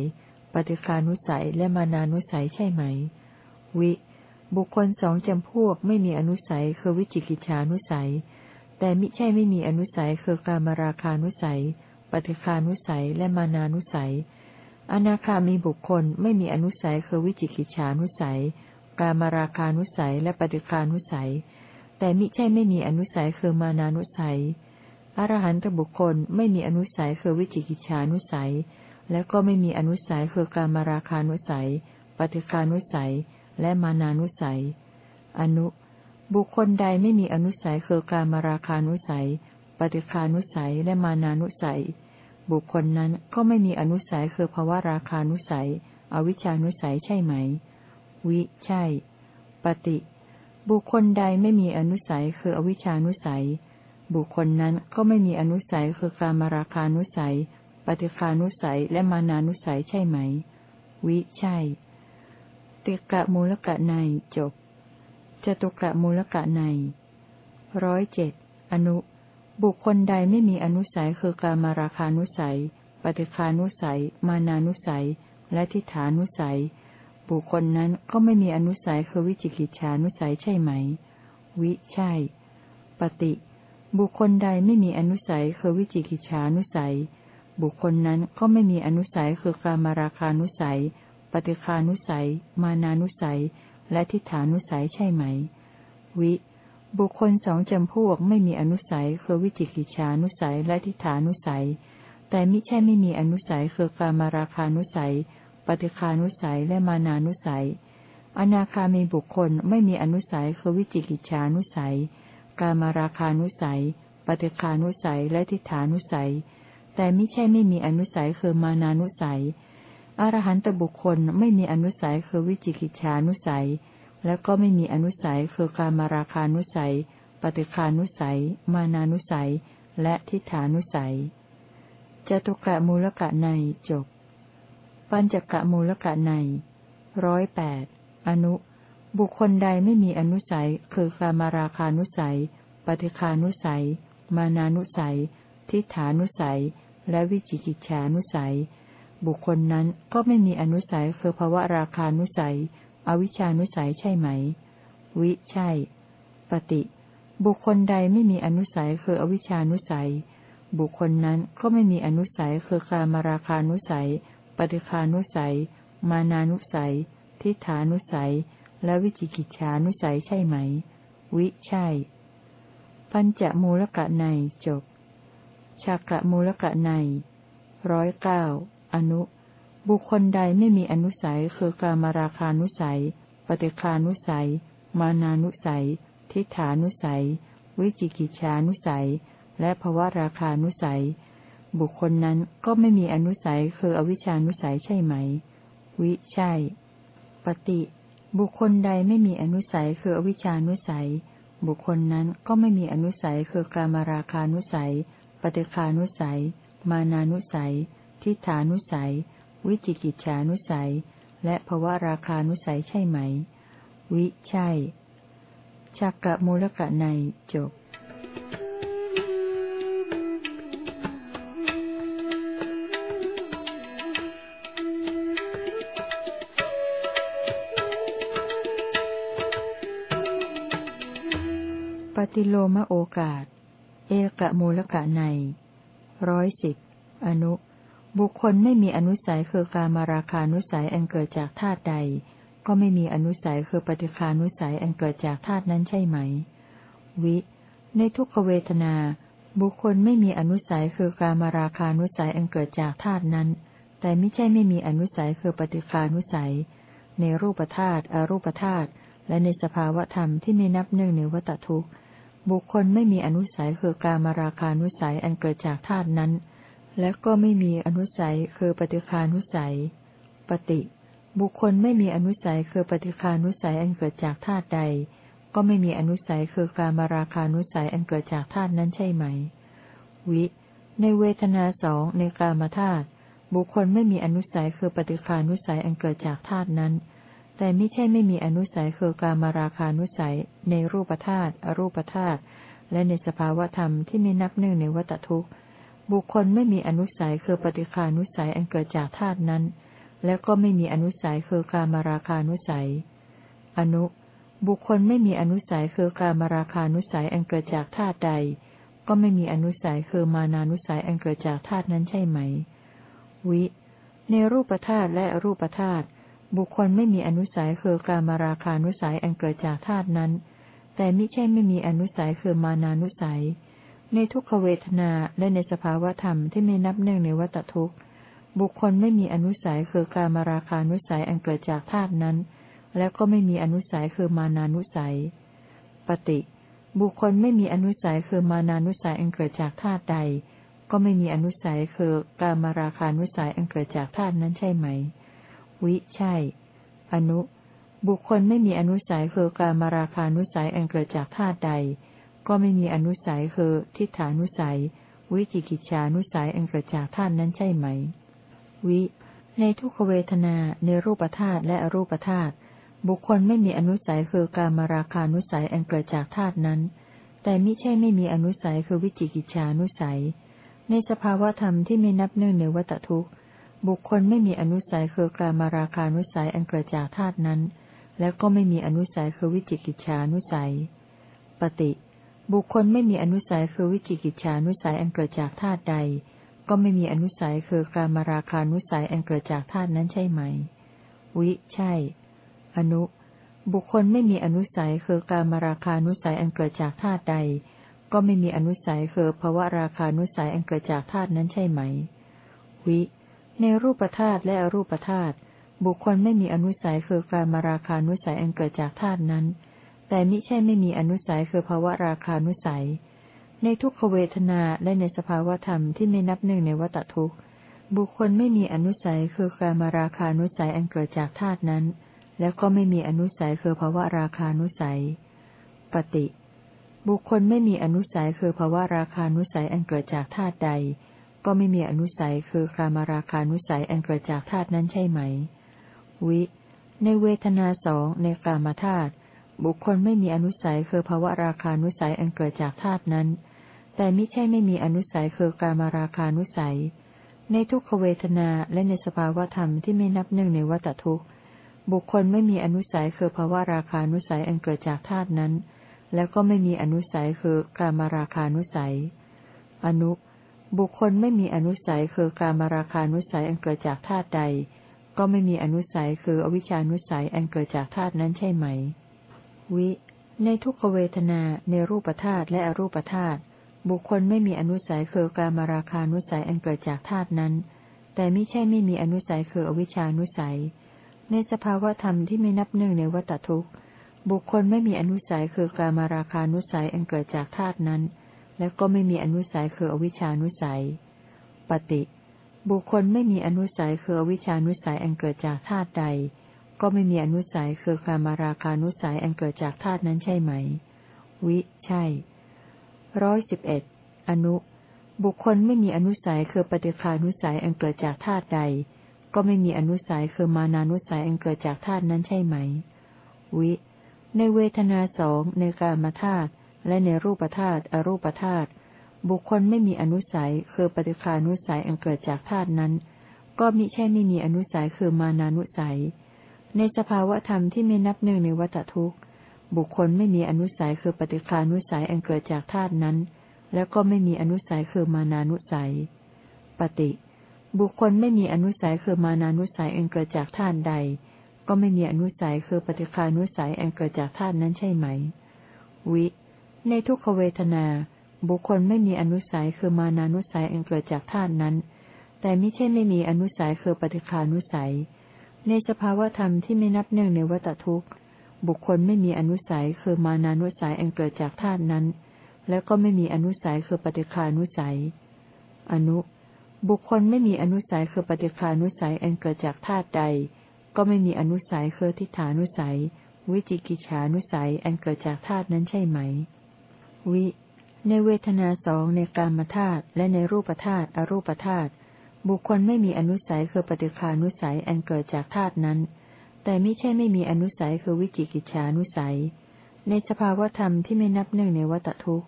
ปฏิคานุสัยและมานานุสัยใช่ไหม วิ บุคคลสองจำพวกไม่มีอนุสัยคือวิจิกิจฉานุสัย แต่มิใช่ไม่มีอนุสัยคือการมาราคานุสัย ปฏิคานุสัยและมานานุสัย อนาคามีบุคคลไม่มีอนุสัยคือวิจิกิจฉานุสัย การมาราคานุสัยและปฏิคานุสัย แต่มิใช่ไม่มีอนุสัยคือมานานุสัย อรหันตบุคคลไม่มีอนุสัยคือวิจิกิจฉานุสัย และก็ไม่มีอนุสัยคือการมาราคานุสัย ปฏิคานุสัย และมานานุสัย อนุ บุคคลใดไม่มีอนุสัยคือการมาราคานุสัย ปฏิคานุสัย และมานานุสัย บุคคลนั้นก็ไม่มีอนุสัยคือภาวะราคานุสัย อวิชานุสัยใช่ไหม วิ ใช่ ปฏิ บุคคลใดไม่มีอนุสัยคืออวิชานุสัย บุคคลนั้นก็ไม่มีอนุสัยคือการมาราคานุสัย ปฏิคานุสัยและมานานุสัยใช่ไหม วิใช่ติกะมูลกะในจบจตุกะมูลกะในร้อยเจ็ดอนุ บุคคลใดไม่มีอนุสัยคือการมาราคานุสัย ปฏิคานุสัย มานานุสัย และทิฏฐานุสัย บุคคลนั้นก็ไม่มีอนุสัยคือวิจิกิจฉานุสัยใช่ไหม วิใช่ ปฏิ บุคคลใดไม่มีอนุสัยคือวิจิกิจฉานุสัย บุคคลนั้นก็ไม่มีอนุสัยคือกามาราคานุสัย ปฏิคานุสัย มานานุสัย และทิฏฐานุสัยใช่ไหม วิ บุคคลสองจำพวกไม่มีอนุสัยคือวิจิกิจฉานุสัยและทิฏฐานุสัย แต่มิใช่ไม่มีอนุสัยคือกามาราคานุสัย ปฏิคานุสัยและมานานุสัย อนาคามีบุคคลไม่มีอนุสัยคือวิจิกิจฉานุสัย กามาราคานุสัย ปฏิคานุสัยและทิฏฐานุสัย แต่ไม่ใช่ไม่มีอนุสัยคือมานานุสัย อรหันตบุคคลไม่มีอนุสัยคือวิจิกิจฉานุสัย และก็ไม่มีอนุสัยคือกามาราคานุสัย ปฏิคานุสัย มานานุสัย และทิฏฐานุสัยจตุกะมูลกะในจบ ปัญจกะมูลกะในร้อยแปดอนุ บุคคลใดไม่มีอนุสัย คือกามาราคานุสัย ปฏิคานุสัย มานานุสัย ทิฏฐานุสัย และวิจิกิจฉานุสัย บุคคลนั้นก็ไม่มีอนุสัยคือภาวะราคานุสัย อวิชานุสัยใช่ไหม วิใช่ ปฏิ บุคคลใดไม่มีอนุสัยคืออวิชานุสัย บุคคลนั้นก็ไม่มีอนุสัยคือกามาราคานุสัย ปฏิคานุสัย มานานุสัย ทิฏฐานุสัย และวิจิกิจฉานุสัยใช่ไหม วิใช่ ปัญจมูลกะในจบชากะมูลกะในร้อยเก้าอนุ บุคคลใดไม่มีอนุสัยคือการมาราคานุสัย ปฏิคานุสัย มานานุสัย ทิฏฐานุสัย วิจิกิจฉานุสัย และภวราคานุสัย บุคคลนั้นก็ไม่มีอนุสัยคืออวิชานุสัยใช่ไหม วิใช่ ปฏิ บุคคลใดไม่มีอนุสัยคืออวิชานุสัย บุคคลนั้นก็ไม่มีอนุสัยคือการมาราคานุสัย ปฏิคานุสัย มานานุสัย ทิฏฐานุสัย วิจิกิจฉานุสัย และภวราคานุสัยใช่ไหม วิใช่ชักกะมูลกะในจบ ปฏิโลมโอกาส เอกมูลกะในร้อยสิบอนุ บุคคลไม่มีอนุสัยคือการมาราคานุสัยอันเกิดจากธาตุใด ก็ไม่มีอนุสัยคือปฏิคานุสัยอันเกิดจากธาตุนั้นใช่ไหม วิ ในทุกขเวทนา บุคคลไม่มีอนุสัยคือการมาราคานุสัยอันเกิดจากธาตุนั้น แต่ไม่ใช่ไม่มีอนุสัยคือปฏิคานุสัย ในรูปธาตุอรูปธาตุและในสภาวะธรรมที่ไม่นับหนึ่งในวัตทุกข์ บุคคลไม่มีอนุสัยคือการมาราคานุสัยอันเกิดจากธาตุนั้น และก็ไม่มีอนุสัยคือปฏิคานุสัย ปฏิ บุคคลไม่มีอนุสัยคือปฏิคานุสัยอันเกิดจากธาตุใด ก็ไม่มีอนุสัยคือการมาราคานุสัยอันเกิดจากธาตุนั้นใช่ไหม วิ ในเวทนาสองในกามธาตุบุคคลไม่มีอนุสัยคือปฏิคานุสัยอันเกิดจากธาตุนั้น แต่ไม่ใช่ไม่มีอนุสัยคือกามาราคานุสัย ในรูปธาตุอรูปธาตุและในสภาวธรรมที่ไม่นับหนึ่งในวัตทุกข์ บุคคลไม่มีอนุสัยคือปฏิคานุสัยอันเกิดจากธาตุนั้น และก็ไม่มีอนุสัยคือกามาราคานุสัย อนุ บุคคลไม่มีอนุสัยคือกามาราคานุสัยอันเกิดจากธาตุใด ก็ไม่มีอนุสัยคือมานานุสัยอันเกิดจากธาตุนั้นใช่ไหม วิ ในรูปธาตุและอรูปธาตุ บุคคลไม่มีอนุสัยคือการมาราคานุสัยอันเกิดจากธาตุนั้น แต่ไม่ใช่ไม่มีอนุสัยคือมานานุสัย ในทุกขเวทนาและในสภาวธรรมที่ไม่นับหนึ่งในวัตทุกข์ บุคคลไม่มีอนุสัยคือการมาราคานุสัยอันเกิดจากธาตุนั้น และก็ไม่มีอนุสัยคือมานานุสัย ปฏิ บุคคลไม่มีอนุสัยคือมานานุสัยอันเกิดจากธาตุใด ก็ไม่มีอนุสัยคือการมาราคานุสัยอันเกิดจากธาตุนั้นใช่ไหม วิใช่ อนุ บุคคลไม่มีอนุสัยคือการมาราคานุสัยอันเกิดจากธาตุใด ก็ไม่มีอนุสัยคือทิฏฐานุสัย วิจิกิจฉานุสัยอันเกิดจากธาตุนั้นใช่ไหม วิ ในทุกขเวทนาในรูปธาตุและอรูปธาตุบุคคลไม่มีอนุสัยคือการมาราคานุสัยอันเกิดจากธาตุนั้น แต่มิใช่ไม่มีอนุสัยคือวิจิกิจฉานุสัย ในสภาวะธรรมที่ไม่นับเนื่องในวัตทุกข์ บุคคลไม่มีอนุสัยคือการมาราคานุสัยอันเกิดจากธาตุนั้น และก็ไม่มีอนุสัยคือวิจิกิจฉานุสัย ปฏิ บุคคลไม่มีอนุสัยคือวิจิกิจฉานุสัยอันเกิดจากธาตุใด ก็ไม่มีอนุสัยคือการมาราคานุสัยอันเกิดจากธาตุนั้นใช่ไหม วิ ใช่ อนุ บุคคลไม่มีอนุสัยคือการมาราคานุสัยอันเกิดจากธาตุใด ก็ไม่มีอนุสัยคือภวะราคานุสัยอันเกิดจากธาตุนั้นใช่ไหม วิ ในรูปธาตุและอรูปธาตุบุคคลไม่มีอนุสัยคือการมาราคานุสัยอันเกิดจากธาตุนั้น แต่มิใช่ไม่มีอนุสัยคือภาวะราคานุสัย ในทุกขเวทนาและในสภาวธรรมที่ไม่นับหนึ่งในวัตทุกบุคคลไม่มีอนุสัยคือการมาราคานุสัยอันเกิดจากธาตุนั้น แล้วก็ไม่มีอนุสัยคือภาวะราคานุสัย ปฏิ บุคคลไม่มีอนุสัยคือภาวะราคานุสัยอันเกิดจากธาตุใด ก็ไม่มีอนุสัยคือคามาราคานุสัยอันเกิดจากธาตุนั้นใช่ไหม วิ ในเวทนาสองในกามธาตุบุคคลไม่มีอนุสัยคือภาวะราคานุสัยอันเกิดจากธาตุนั้น แต่ไม่ใช่ไม่มีอนุสัยคือกามาราคานุสัย ในทุกขเวทนาและในสภาวธรรมที่ไม่นับหนึ่งในวัตทุกบุคคลไม่มีอนุสัยคือภาวะราคานุสัยอันเกิดจากธาตุนั้น แล้วก็ไม่มีอนุสัยคือกามาราคานุสัย อนุ บุคคลไม่มีอนุสัยคือการมาราคานุสัยอันเกิดจากธาตุใด ก็ไม่มีอนุสัยคืออวิชานุสัยอันเกิดจากธาตุนั้นใช่ไหม วิ ในทุกขเวทนาในรูปธาตุและอรูปธาตุบุคคลไม่มีอนุสัยคือการมาราคานุสัยอันเกิดจากธาตุนั้น แต่ไม่ใช่ไม่มีอนุสัยคืออวิชานุสัย ในสภาวธรรมที่ไม่นับหนึ่งในวัตทุกข์ บุคคลไม่มีอนุสัยคือการมาราคานุสัยอันเกิดจากธาตุนั้น และก็ไม่มีอนุสัยคืออวิชานุสัย ปฏิ บุคคลไม่มีอนุสัยคืออวิชานุสัยอันเกิดจากธาตุใด ก็ไม่มีอนุสัยคือการมาราคานุสัยอันเกิดจากธาตุนั้นใช่ไหม วิ ใช่ร้อยสิบเอ็ดอนุ บุคคลไม่มีอนุสัยคือปฏิคานุสัยอันเกิดจากธาตุใด ก็ไม่มีอนุสัยคือมานานุสัยอันเกิดจากธาตุนั้นใช่ไหม วิ ในเวทนาสองในกามธาตุ และในรูปธาตุอรูปธาตุบุคคลไม่มีอนุสัยคือปฏิคานุสัยอันเกิดจากธาตุนั้น ก็มิใช่ไม่มีอนุสัยคือมานานุสัย ในสภาวะธรรมที่ไม่นับหนึ่งในวัตทุกข์ บุคคลไม่มีอนุสัยคือปฏิคานุสัยอันเกิดจากธาตุนั้น แล้วก็ไม่มีอนุสัยคือมานานุสัย ปฏิ บุคคลไม่มีอนุสัยคือมานานุสัยอันเกิดจากธาตุใด ก็ไม่มีอนุสัยคือปฏิคานุสัยอันเกิดจากธาตุนั้นใช่ไหม วิ ในทุกขเวทนา บุคคลไม่มีอนุสัยคือมานานุสัยอันเกิดจากธาตุนั้น แต่ไม่ใช่ไม่มีอนุสัยคือปฏิคานุสัย ในสภาวธรรมที่ไม่นับเนื่องในวัตทุกข์บุคคลไม่มีอนุสัยคือมานานุสัยอันเกิดจากธาตุนั้น แล้วก็ไม่มีอนุสัยคือปฏิคานุสัย อนุ บุคคลไม่มีอนุสัยคือปฏิคานุสัยอันเกิดจากธาตุใด ก็ไม่มีอนุสัยคือทิฏฐานุสัย วิจิกิจฉานุสัยอันเกิดจากธาตุนั้นใช่ไหม วิ ในเวทนาสองในกามธาตุและในรูปธาตุอรูปธาตุบุคคลไม่มีอนุสัยคือปฏิคานุสัยอันเกิดจากธาตุนั้น แต่ไม่ใช่ไม่มีอนุสัยคือวิจิกิจฉานุสัย ในสภาวธรรมที่ไม่นับหนึ่งในวัตทุก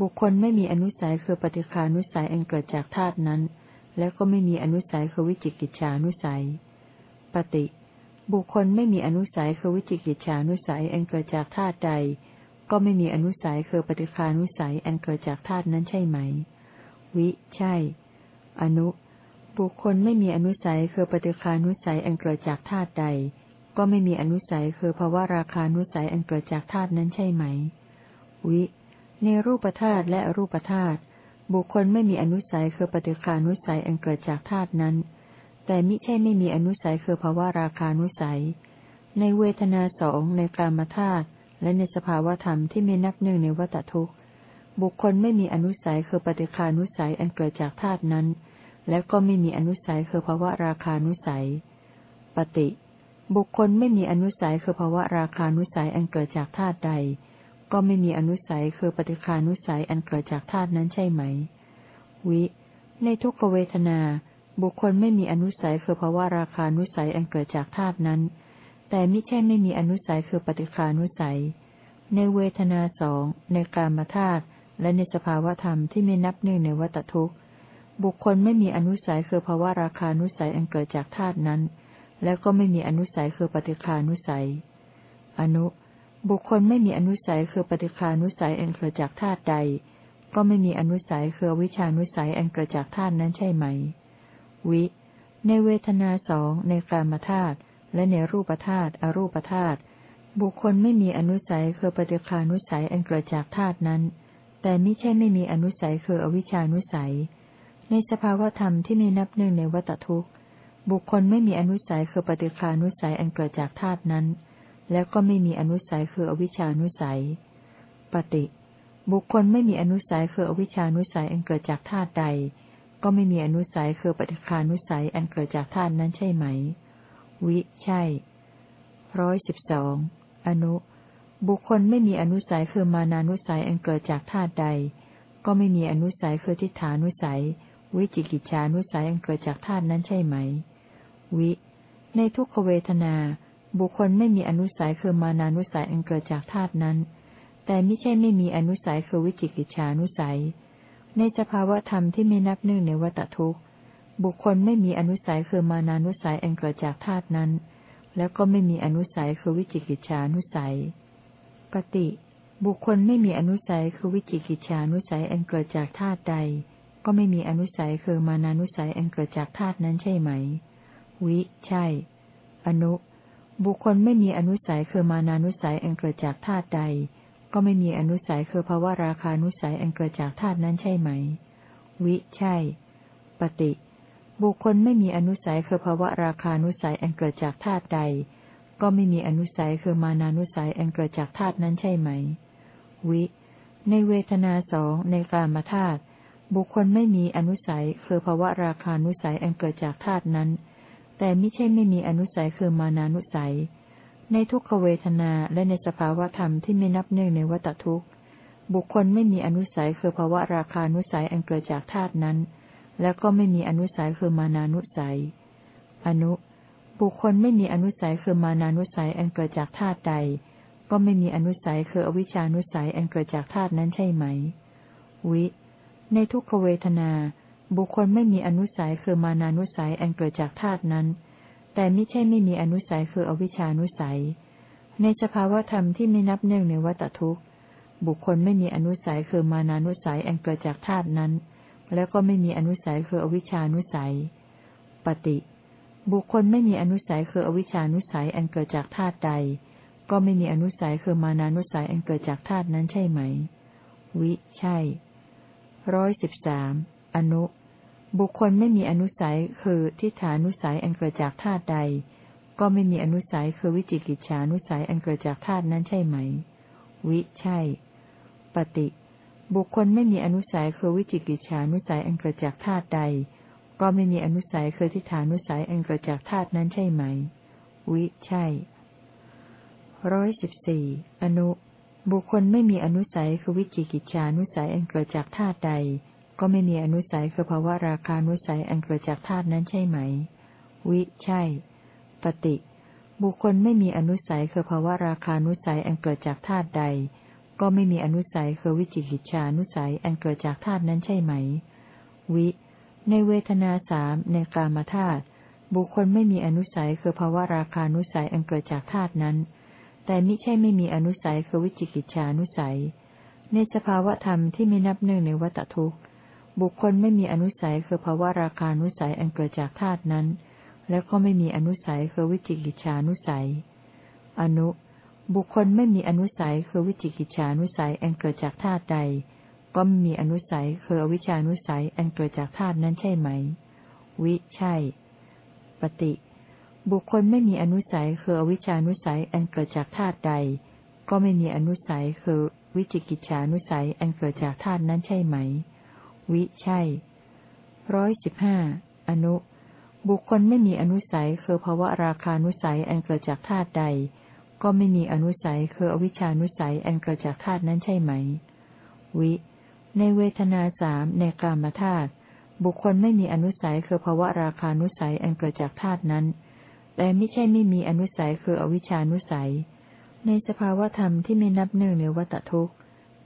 บุคคลไม่มีอนุสัยคือปฏิคานุสัยอันเกิดจากธาตุนั้น และก็ไม่มีอนุสัยคือวิจิกิจฉานุสัย ปฏิ บุคคลไม่มีอนุสัยคือวิจิกิจฉานุสัยอันเกิดจากธาตุใด ก็ไม่มีอนุสัยคือปฏิคานุสัยอันเกิดจากธาตุนั้นใช่ไหม วิ ใช่ อนุ บุคคลไม่มีอนุสัยคือปฏิคานุสัยอันเกิดจากธาตุใด ก็ไม่มีอนุสัยคือภาวะราคานุสัยอันเกิดจากธาตุนั้นใช่ไหม วิ ในรูปธาตุและรูปธาตุบุคคลไม่มีอนุสัยคือปฏิคานุสัยอันเกิดจากธาตุนั้น แต่มิใช่ไม่มีอนุสัยคือภาวะราคานุสัย ในเวทนาสองในกามธาตุ และในสภาวธรรมที่ไม่นับหนึ่งในวัตทุกข์ บุคคลไม่มีอนุสัยคือปฏิคานุสัยอันเกิดจากธาตุนั้น และก็ไม่มีอนุสัยคือภาวะราคานุสัย ปฏิ บุคคลไม่มีอนุสัยคือภาวะราคานุสัยอันเกิดจากธาตุใด ก็ไม่มีอนุสัยคือปฏิคานุสัยอันเกิดจากธาตุนั้นใช่ไหม วิ ในทุกขเวทนา บุคคลไม่มีอนุสัยคือภาวะราคานุสัยอันเกิดจากธาตุนั้น แต่ไม่ใช่ไม่มีอนุสัยคือปฏิคานุสัย ในเวทนาสองในกามธาตุและในสภาวธรรมที่ไม่นับหนึ่งในวัตทุกข์ บุคคลไม่มีอนุสัยคือภาวะราคานุสัยอันเกิดจากธาตุนั้น แล้วก็ไม่มีอนุสัยคือปฏิคานุสัย อนุ บุคคลไม่มีอนุสัยคือปฏิคานุสัยอันเกิดจากธาตุใด ก็ไม่มีอนุสัยคือวิชานุสัยอันเกิดจากธาตุนั้นใช่ไหม วิ ในเวทนาสองในกามธาตุ และในรูปธาตุอรูปธาตุบุคคลไม่มีอนุสัยคือปฏิคานุสัยอันเกิดจากธาตุนั้น แต่ไม่ใช่ไม่มีอนุสัยคืออวิชานุสัย ในสภาวธรรมที่มีนับหนึ่งในวัตทุกข์ บุคคลไม่มีอนุสัยคือปฏิคานุสัยอันเกิดจากธาตุนั้น แล้วก็ไม่มีอนุสัยคืออวิชานุสัย ปฏิ บุคคลไม่มีอนุสัยคืออวิชานุสัยอันเกิดจากธาตุใด ก็ไม่มีอนุสัยคือปฏิคานุสัยอันเกิดจากธาตุนั้นใช่ไหม วิใช่ร้อยสิบสองอนุ บุคคลไม่มีอนุสัยคือมานานุสัยอันเกิดจากธาตุใด ก็ไม่มีอนุสัยคือทิฏฐานุสัย วิจิกิจฉานุสัยอันเกิดจากธาตุนั้นใช่ไหม วิ ในทุกขเวทนา บุคคลไม่มีอนุสัยคือมานานุสัยอันเกิดจากธาตุนั้น แต่ไม่ใช่ไม่มีอนุสัยคือวิจิกิจฉานุสัย ในสภาวะธรรมที่ไม่นับหนึ่งในวัตทุกข์ บุคคลไม่มีอนุสัยคือมานานุสัยอันเกิดจากธาตุนั้น แล้วก็ไม่มีอนุสัยคือวิจิกิจฉานุสัย ปฏิ บุคคลไม่มีอนุสัยคือวิจิกิจฉานุสัยอันเกิดจากธาตุใด ก็ไม่มีอนุสัยคือมานานุสัยอันเกิดจากธาตุนั้นใช่ไหม วิ ใช่ อนุ บุคคลไม่มีอนุสัยคือมานานุสัยอันเกิดจากธาตุใด ก็ไม่มีอนุสัยคือภาวะราคานุสัยอันเกิดจากธาตุนั้นใช่ไหม วิ ใช่ ปฏิ บุคคลไม่มีอนุสัยคือภาวะราคานุสัยอันเกิดจากธาตุใด ก็ไม่มีอนุสัยคือมานานุสัยอันเกิดจากธาตุนั้นใช่ไหม วิ ในเวทนาสองในกามธาตุบุคคลไม่มีอนุสัยคือภาวะราคานุสัยอันเกิดจากธาตุนั้น แต่ไม่ใช่ไม่มีอนุสัยคือมานานุสัย ในทุกขเวทนาและในสภาวะธรรมที่ไม่นับเนื่องในวัตทุกข์ บุคคลไม่มีอนุสัยคือภาวะราคานุสัยอันเกิดจากธาตุนั้น และก็ไม่มีอนุสัยคือมานานุสัย อนุ บุคคลไม่มีอนุสัยคือมานานุสัยอันเกิดจากธาตุใด ก็ไม่มีอนุสัยคืออวิชานุสัยอันเกิดจากธาตุนั้นใช่ไหม วิ ในทุกขเวทนา บุคคลไม่มีอนุสัยคือมานานุสัยอันเกิดจากธาตุนั้น แต่ไม่ใช่ไม่มีอนุสัยคืออวิชานุสัย ในสภาวธรรมที่ไม่นับเนื่องในวัตทุกข์ บุคคลไม่มีอนุสัยคือมานานุสัยอันเกิดจากธาตุนั้น แล้วก็ไม่มีอนุสัยคืออวิชานุสัย ปฏิ บุคคลไม่มีอนุสัยคืออวิชานุสัยอันเกิดจากธาตุใด ก็ไม่มีอนุสัยคือมานานุสัยอันเกิดจากธาตุนั้นใช่ไหม วิ ใช่ร้อยสิบสามอนุ บุคคลไม่มีอนุสัยคือทิฏฐานุสัยอันเกิดจากธาตุใด ก็ไม่มีอนุสัยคือวิจิกิจฉานุสัยอันเกิดจากธาตุนั้นใช่ไหม วิ ใช่ ปฏิ บุคคลไม่มีอนุสัยคือวิจิกิจฉานุสัยอันเกิดจากธาตุใด ก็ไม่มีอนุสัยคือทิฏฐานุสัยอันเกิดจากธาตุนั้นใช่ไหม วิใช่ร้อยสิบสี่อนุ บุคคลไม่มีอนุสัยคือวิจิกิจฉานุสัยอันเกิดจากธาตุใด ก็ไม่มีอนุสัยคือภาวะราคานุสัยอันเกิดจากธาตุนั้นใช่ไหม วิใช่ ปฏิ บุคคลไม่มีอนุสัยคือภาวะราคานุสัยอันเกิดจากธาตุใด ก็ไม่มีอนุสัยคือวิจิกิจฉานุสัยอันเกิดจากธาตุนั้นใช่ไหม วิ ในเวทนาสามในกามธาตุบุคคลไม่มีอนุสัยคือภาวะราคานุสัยอันเกิดจากธาตุนั้น แต่มิใช่ไม่มีอนุสัยคือวิจิกิจฉานุสัย ในสภาวะธรรมที่ไม่นับหนึ่งในวัตทุกข์ บุคคลไม่มีอนุสัยคือภาวะราคานุสัยอันเกิดจากธาตุนั้น และก็ไม่มีอนุสัยคือวิจิกิจฉานุสัย อนุ บุคคลไม่มีอนุสัยคือวิจิกิจฉานุสัยอันเกิดจากธาตุใด ก็ไม่มีอนุสัยคืออวิชานุสัยอันเกิดจากธาตุนั้นใช่ไหม วิใช่ ปฏิ บุคคลไม่มีอนุสัยคืออวิชานุสัยอันเกิดจากธาตุใด ก็ไม่มีอนุสัยคือวิจิกิจฉานุสัยอันเกิดจากธาตุนั้นใช่ไหม วิใช่ร้อยสิบห้าอนุ บุคคลไม่มีอนุสัยคือภาวะราคานุสัยอันเกิดจากธาตุใด ก็ไม่มีอนุสัยคืออวิชานุสัยอันเกิดจากธาตุนั้นใช่ไหม วิ ในเวทนาสามในกามธาตุบุคคลไม่มีอนุสัยคือภาวะราคานุสัยอันเกิดจากธาตุนั้น แต่ไม่ใช่ไม่มีอนุสัยคืออวิชานุสัย ในสภาวธรรมที่ไม่นับหนึ่งในวัตทุกข์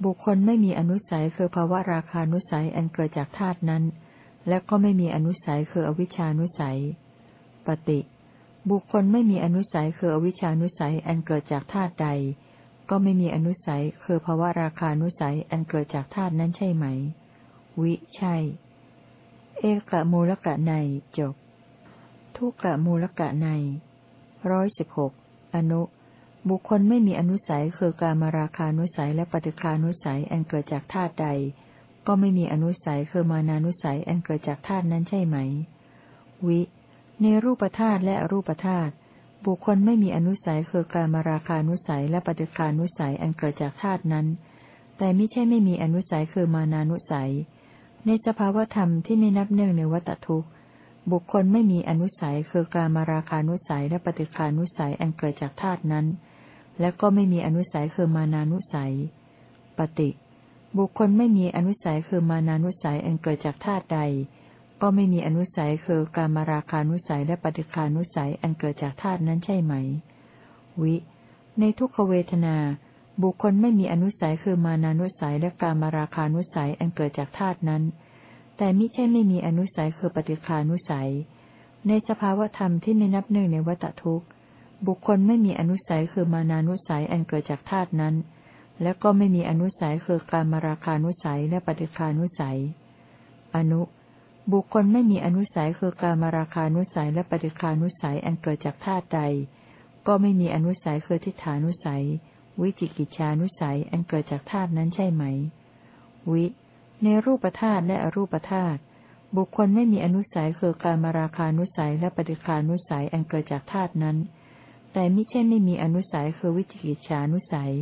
บุคคลไม่มีอนุสัยคือภาวะราคานุสัยอันเกิดจากธาตุนั้น และก็ไม่มีอนุสัยคืออวิชานุสัย ปฏิ บุคคลไม่มีอนุสัยคืออวิชานุสัยอันเกิดจากธาตุใด ก็ไม่มีอนุสัยคือภาวะราคานุสัยอันเกิดจากธาตุนั้นใช่ไหม วิใช่ เอกะมูลกะในจบ ทุกกะมูลกะในร้อยสิบหกอนุ บุคคลไม่มีอนุสัยคือการมาราคานุสัยและปฏิคานุสัยอันเกิดจากธาตุใด ก็ไม่มีอนุสัยคือมานานุสัยอันเกิดจากธาตุนั้นใช่ไหม วิ ในรูปธาตุและรูปธาตุบุคคลไม่มีอนุสัยคือการมาราคานุสัยและปฏิคานุสัยอันเกิดจากธาตุนั้น แต่ไม่ใช่ไม่มีอนุสัยคือมานานุสัย ในสภาวธรรมที่ไม่นับเนื่องในวัตทุกข์ บุคคลไม่มีอนุสัยคือการมาราคานุสัยและปฏิคานุสัยอันเกิดจากธาตุนั้น และก็ไม่มีอนุสัยคือมานานุสัย ปฏิ บุคคลไม่มีอนุสัยคือมานานุสัยอันเกิดจากธาตุใด ก็ไม่มีอนุสัยคือการมาราคานุสัยและปฏิคานุสัยอันเกิดจากธาตุนั้นใช่ไหม วิ ในทุกขเวทนา บุคคลไม่มีอนุสัยคือมานานุสัยและการมาราคานุสัยอันเกิดจากธาตุนั้น แต่มิใช่ไม่มีอนุสัยคือปฏิคานุสัย ในสภาวธรรมที่ไม่นับหนึ่งในวัตทุกข์ บุคคลไม่มีอนุสัยคือมานานุสัยอันเกิดจากธาตุนั้น และก็ไม่มีอนุสัยคือการมาราคานุสัยและปฏิคานุสัย อนุ บุคคลไม่มีอนุสัยคือการมาราคานุสัยและปฏิคานุสัยอันเกิดจากธาตุใด ก็ไม่มีอนุสัยคือทิฏฐานุสัย วิจิกิจฉานุสัยอันเกิดจากธาตุนั้นใช่ไหม วิ ในรูปธาตุและอรูปธาตุบุคคลไม่มีอนุสัยคือการมาราคานุสัยและปฏิคานุสัยอันเกิดจากธาตุนั้น แต่ไม่ใช่ไม่มีอนุสัยคือวิจิกิจฉานุสัย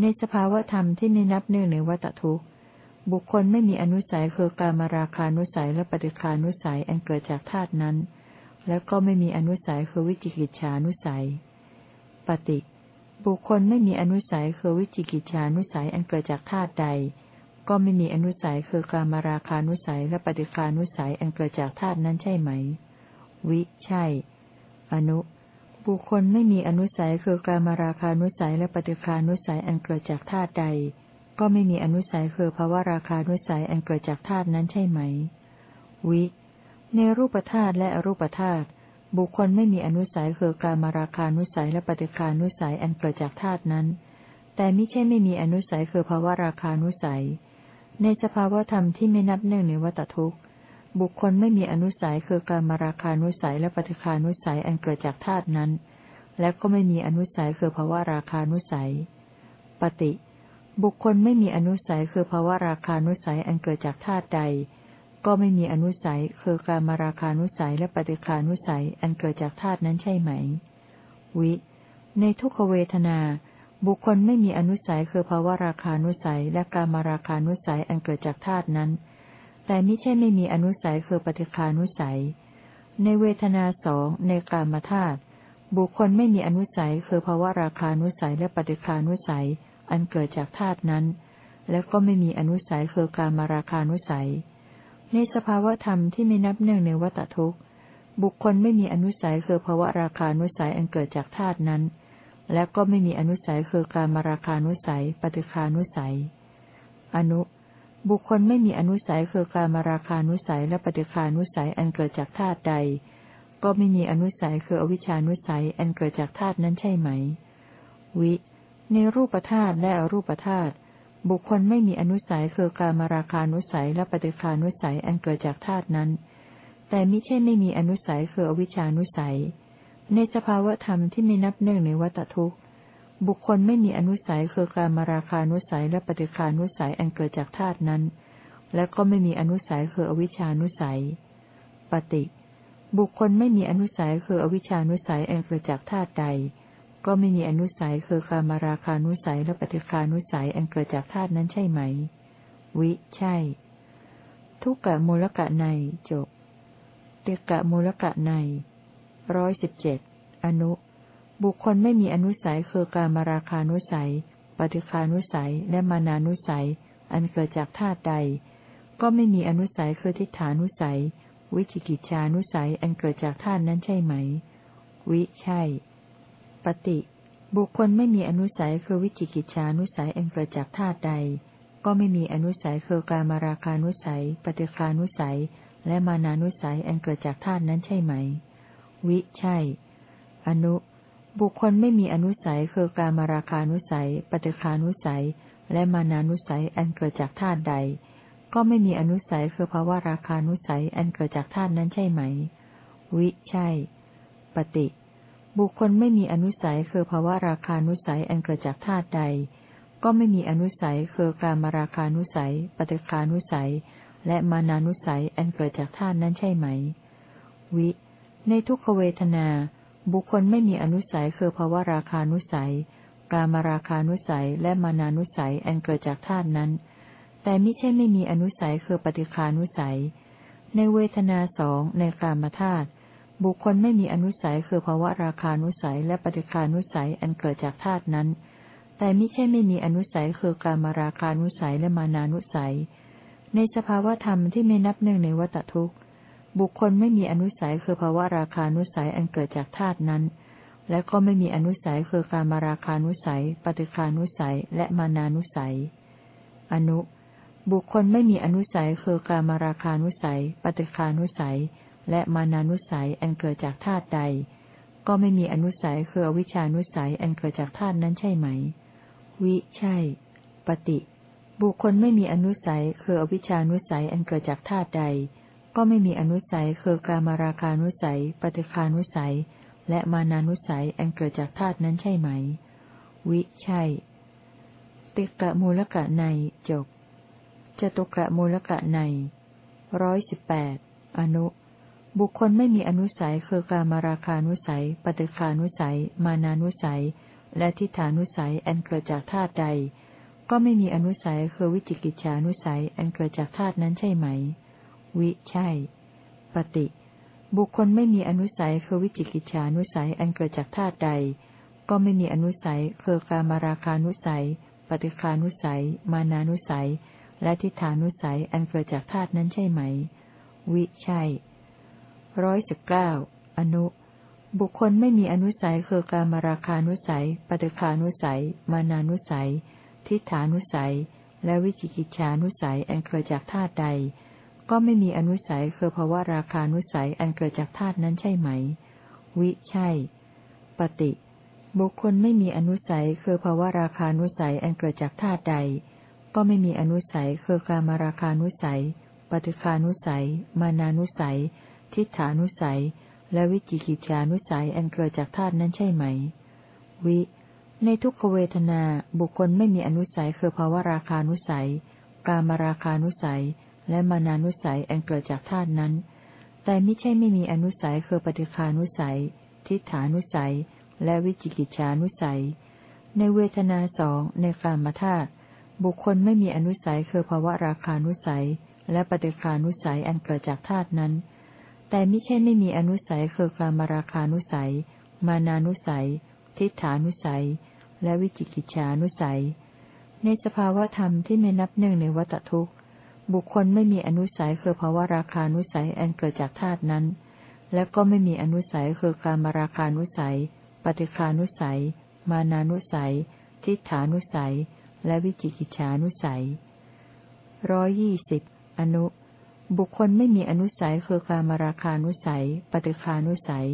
ในสภาวธรรมที่ไม่นับเนื่องในวัตทุกข์ บุคคลไม่มีอนุสัยคือการมาราคานุสัยและปฏิคานุสัยอันเกิดจากธาตุนั้น และก็ไม่มีอนุสัยคือวิจิกิจฉานุสัย ปฏิ บุคคลไม่มีอนุสัยคือวิจิกิจฉานุสัยอันเกิดจากธาตุใด ก็ไม่มีอนุสัยคือการมาราคานุสัยและปฏิคานุสัยอันเกิดจากธาตุนั้นใช่ไหม วิ ใช่ อนุ บุคคลไม่มีอนุสัยคือการมาราคานุสัยและปฏิคานุสัยอันเกิดจากธาตุใด ก็ไม่มีอนุสัยคือภาวะราคานุสัยอันเกิดจากธาตุนั้นใช่ไหม วิ ในรูปธาตุและอรูปธาตุบุคคลไม่มีอนุสัยคือการมาราคานุสัยและปฏิคานุสัยอันเกิดจากธาตุนั้น แต่ไม่ใช่ไม่มีอนุสัยคือภาวะราคานุสัย ในสภาวธรรมที่ไม่นับเนื่งในวัตทุกข์ บุคคลไม่มีอนุสัยคือการมาราคานุสัยและปฏิคานุสัยอันเกิดจากธาตุนั้น และก็ไม่มีอนุสัยคือภาวะราคานุสัย ปฏิ บุคคลไม่มีอนุสัยคือภาวะราคานุสัยอันเกิดจากธาตุใด ก็ไม่มีอนุสัยคือการมาราคานุสัยและปฏิคานุสัยอันเกิดจากธาตุนั้นใช่ไหม วิ ในทุกขเวทนา บุคคลไม่มีอนุสัยคือภาวะราคานุสัยและการมาราคานุสัยอันเกิดจากธาตุนั้น แต่ไม่ใช่ไม่มีอนุสัยคือปฏิคานุสัย ในเวทนาสองในกามธาตุบุคคลไม่มีอนุสัยคือภาวะราคานุสัยและปฏิคานุสัย อันเกิดจากธาตุนั้น และก็ไม่มีอนุสัยคือการมาราคานุสัย ในสภาวธรรมที่ไม่นับเนื่องในวัตทุกข์ บุคคลไม่มีอนุสัยคือภาวราคานุสัยอันเกิดจากธาตุนั้น และก็ไม่มีอนุสัยคือการมาราคานุสัย ปฏิคานุสัย อนุ บุคคลไม่มีอนุสัยคือการมาราคานุสัยและปฏิคานุสัยอันเกิดจากธาตุใด ก็ไม่มีอนุสัยคืออวิชานุสัยอันเกิดจากธาตุนั้นใช่ไหม วิ ในรูปธาตุและอรูปธาตุบุคคลไม่มีอนุสัยคือการมาราคานุสัยและปฏิคานุสัยอันเกิดจากธาตุนั้น แต่ไม่ใช่ไม่มีอนุสัยคืออวิชานุสัย ในสภาวธรรมที่ไม่นับเนื่องในวัตทุกข์ บุคคลไม่มีอนุสัยคือการมาราคานุสัยและปฏิคานุสัยอันเกิดจากธาตุนั้น และก็ไม่มีอนุสัยคืออวิชานุสัย ปฏิ บุคคลไม่มีอนุสัยคืออวิชานุสัยอันเกิดจากธาตุใด ก็ไม่มีอนุสัยคือการมาราคานุสัยและปฏิคานุสัยอันเกิดจากธาตุนั้นใช่ไหม วิ ใช่ ทุกกะมูลกะในจบเตกะมูลกะในร้อยสิบเจ็ดอนุ บุคคลไม่มีอนุสัยคือการมาราคานุสัย ปฏิคานุสัยและมานานุสัย อันเกิดจากธาตุใด ก็ไม่มีอนุสัยคือทิฏฐานุสัย วิจิกิจชานุสัยอันเกิดจากธาตุนั้นใช่ไหม วิใช่ ปฏิบุคคลไม่มีอนุสัยคือวิจิกิจชานุสัยอันเกิดจากธาตุใด ก็ไม่มีอนุสัยคือการมาราคานุสัย ปฏิคานุสัย และมานานุสัยอันเกิดจากธาตุนั้นใช่ไหม วิใช่ อนุ บุคคลไม่มีอนุสัยคือการมาราคานุสัย ปฏิคานุสัย และมานานุสัยอันเกิดจากธาตุใด ก็ไม่มีอนุสัยคือภาวะราคานุสัยอันเกิดจากธาตุนั้นใช่ไหม วิใช่ ปฏิ บุคคลไม่มีอนุสัยคือภาวะราคานุสัยอันเกิดจากธาตุใด ก็ไม่มีอนุสัยคือการมาราคานุสัย ปฏิคานุสัย และมานานุสัยอันเกิดจากธาตุนั้นใช่ไหม วิ ในทุกขเวทนา บุคคลไม่มีอนุสัยคือภาวะราคานุสัย กามาราคานุสัยและมานานุสัยอันเกิดจากธาตุนั้น แต่ไม่ใช่ไม่มีอนุสัยคือปฏิคานุสัย ในเวทนาสองในกามธาตุ บุคคลไม่มีอนุสัยคือภาวะราคานุสัยและปฏิคานุสัยอันเกิดจากธาตุนั้น แต่ไม่ใช่ไม่มีอนุสัยคือกามาราคานุสัยและมานานุสัย ในสภาวธรรมที่ไม่นับหนึ่งในวัตทุกข์ บุคคลไม่มีอนุสัยคือภาวะราคานุสัยอันเกิดจากธาตุนั้น และก็ไม่มีอนุสัยคือการมาราคานุสัย ปฏิคานุสัยและมานานุสัย อนุบุคคลไม่มีอนุสัยคือการมาราคานุสัย ปฏิคานุสัย และมานานุสัยอันเกิดจากธาตุใด ก็ไม่มีอนุสัยคืออวิชานุสัยอันเกิดจากธาตุนั้นใช่ไหม วิใช่ ปฏิ บุคคลไม่มีอนุสัยคืออวิชานุสัยอันเกิดจากธาตุใด ก็ไม่มีอนุสัยคือการมาราคานุสัย ปฏิคานุสัย และมานานุสัยอันเกิดจากธาตุนั้นใช่ไหม วิใช่ติกะมูลกะในจบจตุกะมูลกะในร้อยสิบแปดอนุ บุคคลไม่มีอนุสัยคือการมาราคานุสัย ปฏิคานุสัย มานานุสัย และทิฏฐานุสัยอันเกิดจากธาตุใด ก็ไม่มีอนุสัยคือวิจิกิจฉานุสัยอันเกิดจากธาตุนั้นใช่ไหม วิใช่ ปฏิ บุคคลไม่มีอนุสัยคือวิจิกิจฉานุสัยอันเกิดจากธาตุใด ก็ไม่มีอนุสัยคือการมาราคานุสัย ปฏิคานุสัย มานานุสัย และทิฏฐานุสัยอันเกิดจากธาตุนั้นใช่ไหม วิใช่ ร้อยสิบเก้าอนุ บุคคลไม่มีอนุสัยคือการมาราคานุสัย ปฏิคานุสัย มานานุสัย ทิฏฐานุสัย และวิจิกิจฉานุสัยอันเกิดจากธาตุใด ก็ไม่มีอนุสัยคือภาวะราคานุสัยอันเกิดจากธาตุนั้นใช่ไหม วิใช่ ปฏิ บุคคลไม่มีอนุสัยคือภาวะราคานุสัยอันเกิดจากธาตุใด ก็ไม่มีอนุสัยคือการมาราคานุสัย ปฏิคานุสัย มานานุสัย ทิฏฐานุสัย และวิจิกิจานุสัยอันเกิดจากธาตุนั้นใช่ไหม วิ ในทุกขเวทนาบุคคลไม่มีอนุสัยคือภาวราคานุสัย กามราคานุสัย และมานานุสัยอันเกิดจากธาตุนั้น แต่ไม่ใช่ไม่มีอนุสัยคือปฏิคานุสัย ทิฏฐานุสัย และวิจิกิจานุสัย ในเวทนาสองในกามธาตุบุคคลไม่มีอนุสัยคือภาวะราคานุสัย และปฏิคานุสัยอันเกิดจากธาตุนั้น แต่ไม่ใช่ไม่มีอนุสัยคือกามราคานุสัย มานานุสัย ทิฏฐานุสัย และวิจิกิจฉานุสัย ในสภาวะธรรมที่ไม่นับหนึ่งในวัตทุกข์บุคคลไม่มีอนุสัยคือภาวะราคานุสัยอันเกิดจากธาตุนั้น และก็ไม่มีอนุสัยคือกามราคานุสัย ปฏิคานุสัย มานานุสัย ทิฏฐานุสัย และวิจิกิจฉานุสัยร้อยี่สิบอนุ บุคคลไม่มีอนุสัยคือการมราคานุสัย ปฏิคานุสัย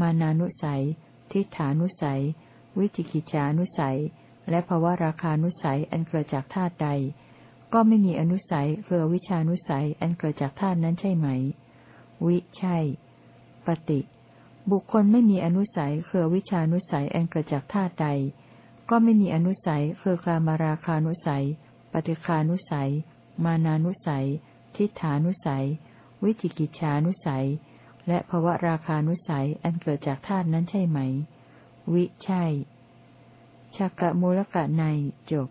มานานุสัย ทิฏฐานุสัย วิจิกิจานุสัย และภวราคานุสัยอันเกิดจากธาตุใด ก็ไม่มีอนุสัยคือวิชานุสัยอันเกิดจากธาตุนั้นใช่ไหม วิใช่ ปฏิ บุคคลไม่มีอนุสัยคือวิชานุสัยอันเกิดจากธาตุใด ก็ไม่มีอนุสัยคือการมราคานุสัย ปฏิคานุสัย มานานุสัย ทิฏฐานุสัย วิจิกิจฉานุสัย และภวราคานุสัยอันเกิดจากธาตุนั้นใช่ไหม วิใช่ชักกะมูลกะในจบ